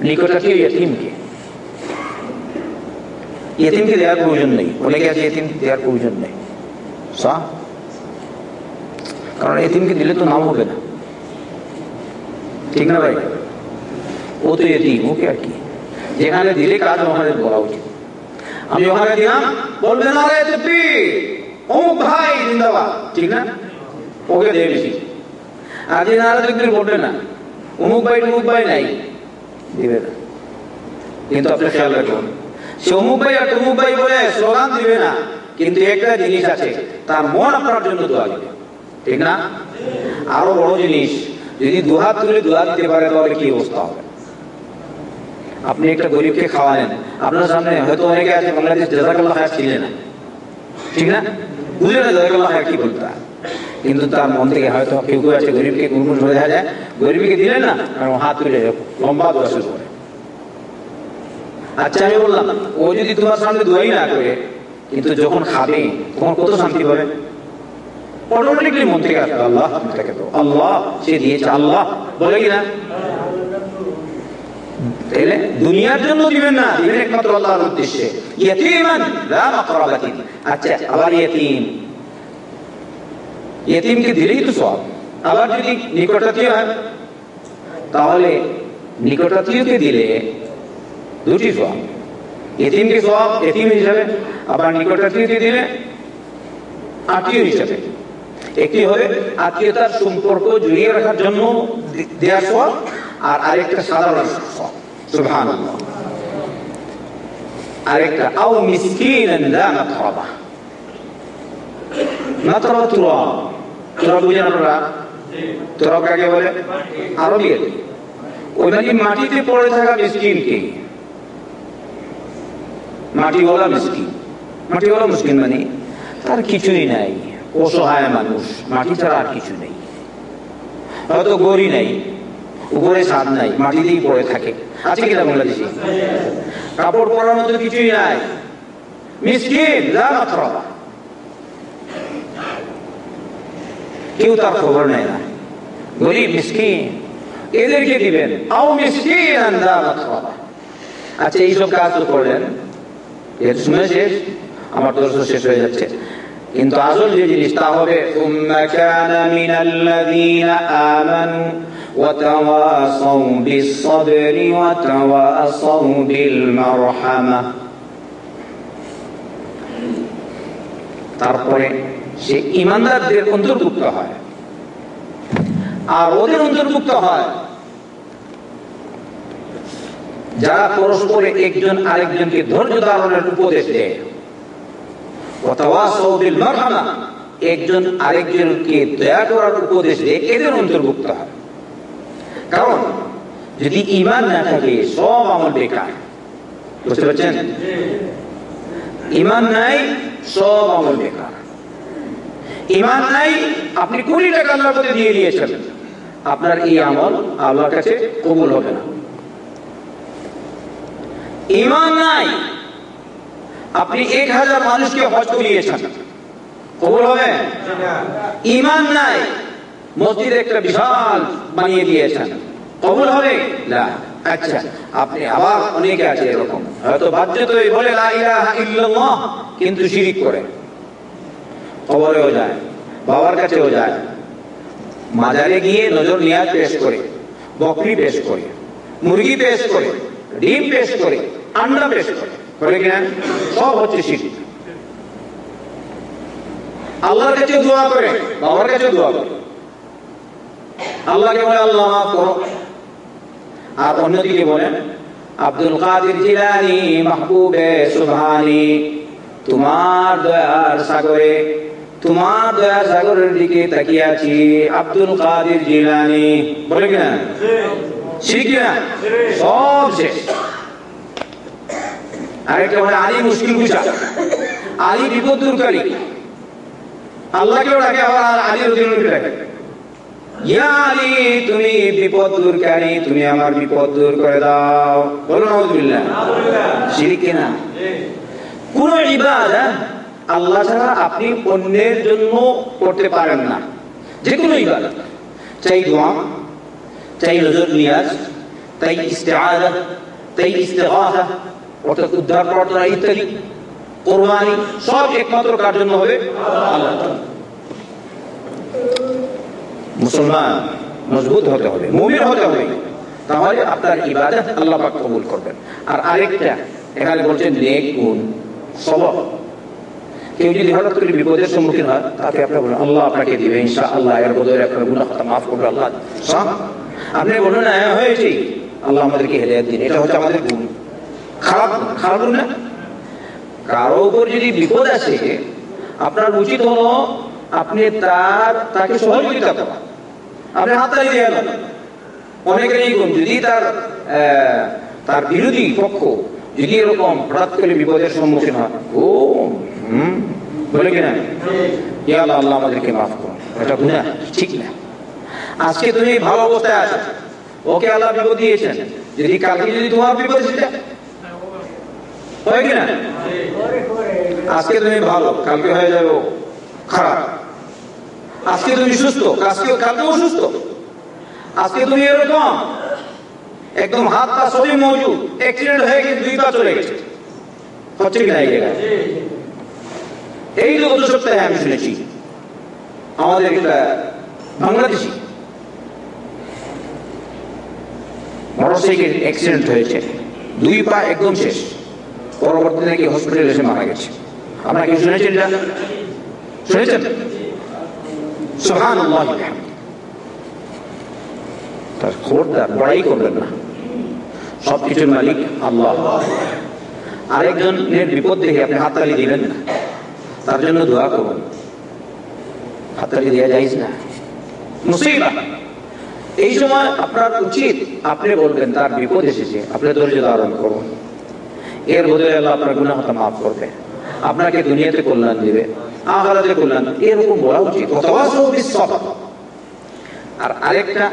নিকটাত্মীয় ইয়তিমকে ইয়তিমকে দেওয়ার প্রয়োজন নেই অনেকে আছে ইয়তিম দেওয়ার প্রয়োজন নেই সা কারণ এতিমকে দিলে তো নাম হবে না ঠিক না ভাই ও তো এতিম ওকে আর কি যেখানে দিলে কাজ ওখানে বলা উচিত আমি ওখানে দিলাম বলবে না রে তুই অমুক ভাই, জিন্দাবাদ। ঠিক না? ওকে দেবে বেশি আর যে নারা দেখবেন বলবে না। অমুক ভাই, টমুক ভাই নাই। দিবে না। কিন্তু আপনি খেয়াল রাখুন, সে অমুক ভাই আর তমুক ভাই বলে স্লোগান দিবে না, কিন্তু একটা জিনিস আছে, তার মন আপনার জন্য দোয়া দিবে। ঠিক না? আরও বড় জিনিস, যদি দুহাত তুলে দুহাত দিতে পারে, তাহলে কি অবস্থা হবে? আপনি একটা গরিবকে খাওয়ালেন, আপনার সামনে হয়তো অনেকে আছে, বাংলাদেশ জাজাকাল্লাহ খায় ছিলেন না। ঠিক না? না কি কিন্তু তার হয়তো কেউ আছে, গরিবকে যায়। গরিবকে দিলেন না হাত আচ্ছা আমি বললাম, ও যদি তোমার সামনে না কিন্তু যখন খাবে, তখন কত শান্তি পাবে? অটোমেটিকলি মন থেকে আসবে, আল্লাহ আল্লাহ, সে দিয়েছে আল্লাহ। বলে কি না? তাহলে দুনিয়ার জন্য দিবেন না, দিবেন একমাত্র আল্লাহর উদ্দেশ্যে। ইয়তিমান, লা মাকরাবাতিন। আচ্ছা আবার ইয়তিম। ইয়তিমকে দিলেই তো সব আবার যদি নিকটাত্মীয় হয়, তাহলে নিকটাত্মীয়কে দিলে দুটি সব এতিমকে সব এতিম হিসাবে, আবার নিকটাত্মীয়কে দিলে আত্মীয় হিসাবে। একটি হবে আত্মীয়তার সম্পর্ক জড়িয়ে রাখার জন্য দেওয়ার সব আর আরেকটা সাধারণ সব মাটিতে পড়ে থাকা মিসকিনকে মাটিওয়ালা মিসকিন। মাটিওয়ালা মিসকিন মানে তার কিছুই নাই। অসহায় মানুষ। মাটি ছাড়া আর কিছু নেই। হয়তো গড়ি নেই, উপরে ছাদ নাই, মাটিতেই পড়ে থাকে। আছে কিনা বাংলাদেশি কাপড় পরার মতো কিছুই নাই। মিসকিন কেউ তার খবর নেয় না। গরিব, মিসকিন, এদেরকে দিবেন। আও মিসকিন আচ্ছা এইসব কাজ তো করলেন। এর সময় শেষ। আমার দর্শ শেষ হয়ে যাচ্ছে। কিন্তু আসল যে জিনিস তা হবে উম্মাকানা মিনাল্লাযীনা আমানু। وتواصوا بالصبر وتواصوا بالمرحمة তারপরে সে ইমানদারদের অন্তর্ভুক্ত হয় আর ওদের অন্তর্ভুক্ত হয় যারা পরস্পরে একজন আরেকজনকে ধৈর্য ধারণের উপদেশ দেয় একজন আরেকজনকে দয়া করার উপদেশ দেয় এদের অন্তর্ভুক্ত হয় কারণ যদি ইমান না থাকে সব আমল বেকার। বুঝতে পারছেন? ইমান নাই সব আমল বেকার। ইমান নাই আপনি কুড়ি টাকা আল্লাহর কাছে দিয়ে দিয়েছেন। আপনার এই আমল আল্লাহর কাছে কবুল হবে না। ইমান নাই আপনি এক হাজার মানুষকে হজ করিয়েছেন। কবুল হবে? ইমান নাই মসজিদ একটা বিশাল বানিয়ে দিয়েছেন। কবুল হবে? না। আচ্ছা আপনি আবার কিন্তু শিরিক যায়, বাবার কাছেও যায়। গিয়ে নজর করে, বকরি পেশ করে, মুরগি পেশ করে, ডিম পেশ করে, আন্ডা পেশ করে। সব হচ্ছে শিখ আল্লাহর কাছে দোয়া করে, বাবার কাছে দোয়া করে। আল্লাহকে বলে, আল্লাহ, মাফ করো। আর অন্যদিকে বলেন আব্দুল কাদির জিলানি মাহবুবে সুবহানি, তোমার দয়ার সাগরে, তোমার দয়ার সাগরের দিকে তাকিয়ে আছি আব্দুল কাদির জিলানি। বলে কিনা শিখ কিনা সব শেষ। আরেকটা বলে, আলী মুশকিল বুঝা আলী বিপদ দূরকারী আল্লাহকেও ডাকে আবার আলী রদিনুলকে ডাকে? তুমি বিপদ দূরকারী তুমি আমার বিপদ দূর করে দাও। বলো নাউজুবিল্লাহ শিরিক কিনা? কোন ইবাদত আল্লাহ ছাড়া আপনি অন্যের জন্য করতে পারেন না। যে কোনো ইবাদত। চাই দোয়া চাই নজর নিয়াজ তাই ইস্তেআদা তাই ইস্তেগাসা অর্থাৎ উদ্ধার প্রার্থনা ইত্যাদি। কোরবানি সব একমাত্র কার জন্য হবে? আল্লাহ মুসলমান মজবুত হতে হবে, মুমিন হতে হবে। তাহলে আপনার ইবাদত আল্লাহ পাক কবুল করবেন। আর আরেকটা, এখানে বলছেন নেক গুণ সবব কেউ যদি হঠাৎ করে বিপদের সম্মুখীন হয়, তাকে আপনি বলেন, আল্লাহ আপনাকে দিবে ইনশা আল্লাহ এর বদলে আপনার গুনাহ মাফ করবে, আল্লাহ। সব। আপনি বলুন হ্যাঁ হয়েছে। আল্লাহ আমাদেরকে হেদায়েত দিন, এটা হচ্ছে আমাদের গুণ। খারাপ খারাপ না? কারও উপর যদি বিপদ আসে, আপনার উচিত হলো আপনি তার, তাকে সহযোগিতা করা। আপনি হাততালি দিয়ে গেলেন অনেকের গুণ যদি তার তার বিরোধী পক্ষ যদি এরকম হঠাৎ করে বিপদের সম্মুখীন হয়, ও, হুম, বলে কিনা? ইয়া আল্লাহ আল্লাহ আমাদেরকে মাফ করুন। এটা গুণা ঠিক না। আজকে তুমি ভালো অবস্থায় আছো। ওকে আল্লাহ বিপদ দিয়েছেন। যদি কালকে যদি তোমার বিপদ সেটা হয় কিনা? আজকে তুমি ভালো, কালকে হয়ে যাবে খারাপ। আজকে তুমি সুস্থ আজকে কালকে অসুস্থ আজকে তুমি এরকম। একদম হাত পা সবই মজুদ অ্যাক্সিডেন্ট হয়ে গেছে দুই পা চলে গেছে। হচ্ছে কিনা এই গত সপ্তাহে আমি শুনেছি। আমাদের একটা বাংলাদেশি মোটরসাইকেল অ্যাক্সিডেন্ট হয়েছে। দুই পা একদম শেষ। পরবর্তী নাকি হসপিটালে এসে মারা গেছে। আপনারা কেউ শুনেছেন শুনেছেন? সুহান তার আরেকজনের বিপদ দেখে আপনি হাততালি দিবেন না। তার জন্য দোয়া করুন। হাততালি দেওয়া যাইজ না। মুসিবা। এই সময় আপনার উচিত, আপনি বলবেন, তার বিপদ এসেছে, আপনি ধৈর্য ধারণ করুন। এর বদলে আল্লাহ আপনার গুণাহতা মাফ করবে। আপনাকে দুনিয়াতে কল্যাণ দিবে। আহারাতে কল্যাণ, এরকম বলা উচিত। আর আরেকটা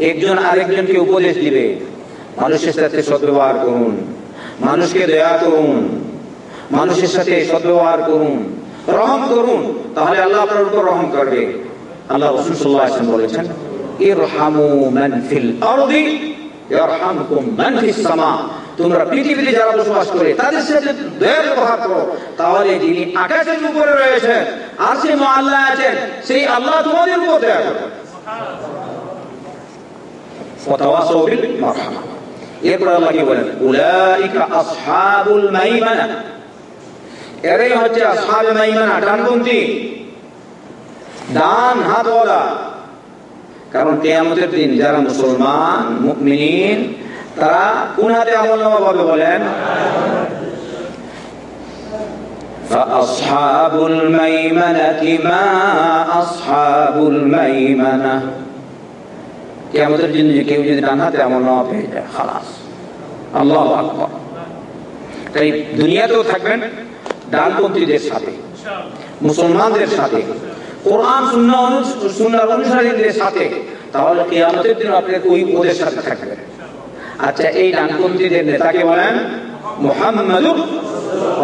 একজন আরেকজনকে উপদেশ দিবে। মানুষের সাথে সদ্ব্যবহার করুন। মানুষকে দয়া করুন। মানুষের সাথে সদ্ব্যবহার করুন। রহম করুন। তাহলে আল্লাহ আপনার উপর রহম করবে। আল্লাহ রসুল সাল্লাহ বলেছেন, ইরহামু মান ফিল আরদি ইয়ারহামকুম মান ফিস সামা তোমরা পৃথিবীতে যারা বসবাস করে, তাদের সাথে দয়ার ব্যবহার করো। তাহলে যিনি আকাশের উপরে রয়েছে আর সে মহাল্লা আছেন, সেই আল্লাহ তোমাদের উপর দয়া করবেন কারণ কেয়ামতের দিন যারা মুসলমান মুকমিন তারা কোন হাতে আমল নামা পাবে বলেন فأصحاب الميمنة ما أصحاب الميمنة কেমতের জন্য কেউ যদি ডান হাতে আমল নামা পেয়ে যায় খালাস আল্লাহ আকবর তাই দুনিয়াতেও থাকবেন ডানপন্থীদের সাথে মুসলমানদের সাথে কোরআন সুন্নার অনুসারীদের সাথে তাহলে কেয়ামতের দিন আপনি ওই ওদের সাথে থাকবেন আচ্ছা এই ডানপন্থীদের নেতাকে বলেন? মোহাম্মদুর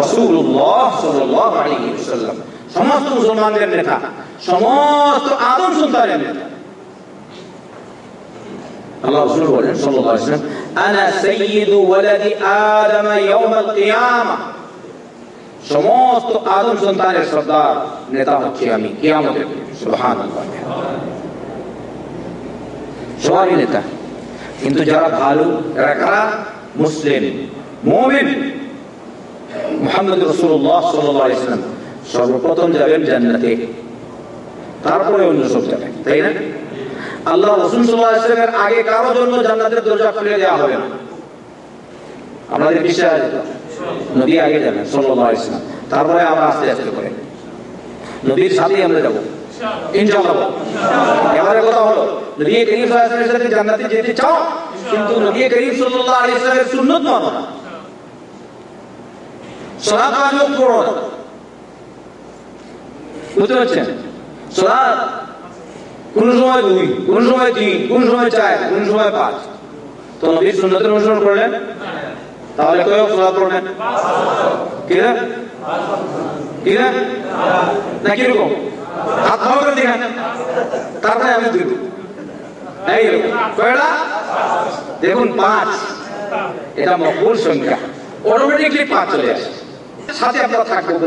রসুল্লাহ সাল্লাহ আলী সাল্লাম সমস্ত মুসলমানদের নেতা, সমস্ত আদম সন্তানের নেতা। আল্লাহ রসুল বলেন, সাল্লাল্লাহু আলাইহি ওয়াসাল্লাম আনা সাইয়্যিদু ওয়ালাদি আদম ইয়াউম আল কিয়ামা সমস্ত আদম সন্তানের সর্দার নেতা হচ্ছে আমি, কিয়ামতের সুবহান সবারই নেতা। কিন্তু যারা ভালো এরা কারা মুসলিম, মোমেন। মোহাম্মদ রসুল্লাহ সাল্লাহ ইসলাম সর্বপ্রথম যাবেন জান্নাতে। তারপরে অন্য সব যাবেন তাই না? আল্লাহ রসুল সাল্লাহ ইসলামের আগে কারও জন্য জান্নাতের দরজা খুলে দেওয়া হবে না। আমাদের বিশ্বাস? নবী আগে যাবেন সাল্লাহ ইসলাম তারপরে আমরা আস্তে আস্তে করে। নবীর সাথেই আমরা যাব। ইনশাআল্লাহ। এবারে কথা হলো নবী করিম সাল্লাল্লাহু আলাইহি ওয়াসাল্লামের জান্নাতে যেতে চাও কিন্তু নবী করিম সাল্লাল্লাহু আলাইহি ওয়াসাল্লামের সুন্নাত মানো না। সালাত আজ পড়ো না। বুঝতে পারছেন? সালাত কোন সময় দুই কোন সময় তিন কোন সময় চার কোন সময় পাঁচ? তো নবীর সুন্নতের অনুসরণ করলেন? তাহলে কেউ সালাত পড়বেন কি না? কীরকম হাত ভালো দেখেন তারপরে আমি দিব। এই কয়টা? দেখুন, পাঁচ। এটা মকবুল সংখ্যা। অটোমেটিকলি পাঁচ চলে আসে। সাথে আমরা থাকব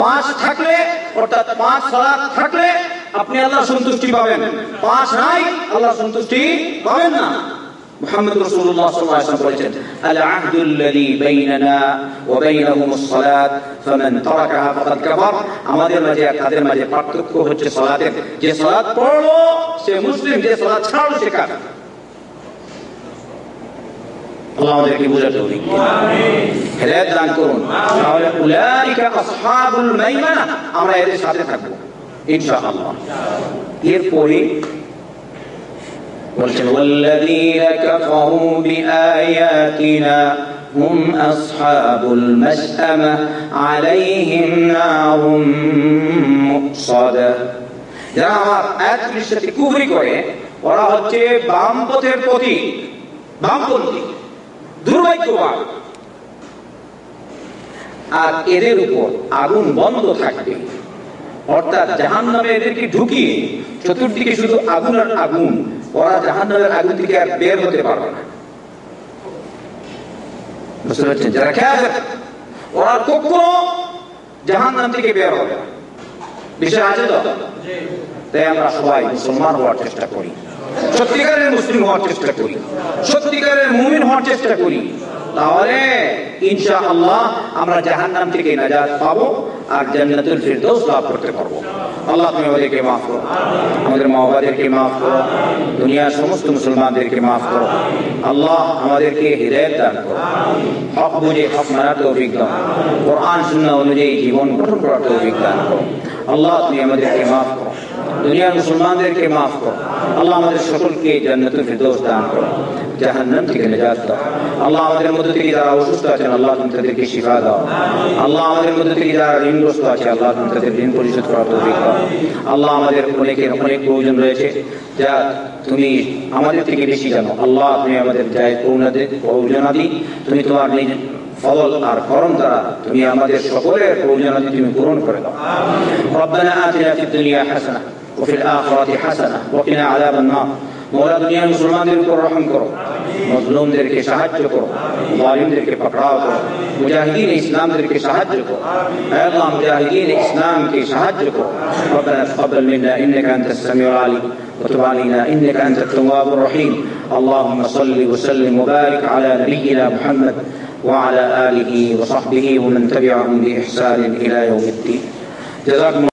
পাঁচ থাকলে, অর্থাৎ পাঁচ সালাত থাকলে আপনি আল্লাহ সন্তুষ্টি পাবেন। পাঁচ নাই আল্লাহ সন্তুষ্টি পাবেন না। محمد رسول الله صلى الله عليه وسلم বলেছেন العهد الذي بيننا وبينهم الصلاة فمن تركها فقد كفر আমাদের মাঝে আর তাদের মাঝে পার্থক্য হচ্ছে সালাতের যে সালাত পড়লো সে মুসলিম যে সালাত ছাড়লো সে কাফের আল্লাহ আমাদেরকে বুঝার তৌফিক দিন হেদায়েত দান করুন তাহলে উলাইকা আসহাবুল মাইমানা আমরা এদের সাথে থাকবো ইনশাআল্লাহ এরপরে বলছেন والذين كفروا بآياتنا هم أصحاب المشأمة عليهم نار مؤصدة যারা আমার আয়াতগুলির সাথে কুফরি করে ওরা হচ্ছে বামপথের প্রতি বামপন্থী দুর্ভাগ্যবান আর এদের উপর আগুন বন্ধ থাকবে অর্থাৎ জাহান নামে এদেরকে ঢুকিয়ে চতুর্দিকে শুধু আগুন আর আগুন ওরা জাহান নামের আগুন থেকে আর বের হতে পারবে না। বুঝতে পারছেন? যারা খেয়াল ওরা কখনো জাহান থেকে বের হবে না। বিষয় আছে তো? তাই আমরা সবাই মুসলমান হওয়ার চেষ্টা করি। সত্যিকারের মুসলিম হওয়ার চেষ্টা করি। সত্যিকারের মুমিন হওয়ার চেষ্টা করি। তাহলে ইনশা আল্লাহ আমরা জাহান নাম থেকে নাজাত পাবো আর জান্নাতুল ফিরদৌস লাভ করতে পারব। আল্লাহ তুমি আমাদেরকে মাফ করো। আমাদের মা বাবাদেরকে মাফ করো। দুনিয়ার সমস্ত মুসলমানদেরকে মাফ করো। আল্লাহ আমাদেরকে হৃদয় দান করো। হক বুঝে হক মানার তৌফিক দাও। কোরআন শূন্য অনুযায়ী জীবন গঠন করার তৌফিক দান করো। আল্লাহ তুমি আমাদেরকে মাফ করো। দুনিয়া মুসলমানদেরকে মাফ করো। আল্লাহ আমাদের সকলকে জান্নাতুল ফিরদৌস দান করো। জাহান্নাম থেকে নিজাত দাও। আল্লাহ আমাদের মধ্যে থেকে যারা অসুস্থ আছেন, আল্লাহ তুমি তাদেরকে শিফা দাও। আল্লাহ আমাদের মধ্যে থেকে যারা ঋণগ্রস্ত আছে, আল্লাহ তুমি তাদের ঋণ পরিশোধ করার তৌফিক দাও। আল্লাহ আমাদের অনেকের অনেক প্রয়োজন রয়েছে, যা তুমি আমাদের থেকে বেশি জানো। আল্লাহ তুমি আমাদের যায় প্রয়োজনাদি তুমি তোমার নিজ ফল আর করম দ্বারা তুমি আমাদের সকলের প্রয়োজনাদি তুমি পূরণ করে দাও। রব্বানা আতিনা দুনিয়া হাসানা। وفي الآخرة حسنة. وقنا عذاب النار. مولا دنیا مسلمان دير کو رحم کرو. مظلوم دير کے سہاجہ کرو. ظالم دير کے پکڑاؤ کرو. مجاہدین اسلام دير کے سہاجہ کرو. اے اللہ مجاہدین اسلام کے سہاجہ کرو. ربنا تقبل منا انك انت السميع العليم وتب علينا انك انت التواب الرحيم اللهم صل وسلم وبارك على نبينا محمد وعلى اله وصحبه ومن تبعهم بإحسان إلى يوم الدين جزاكم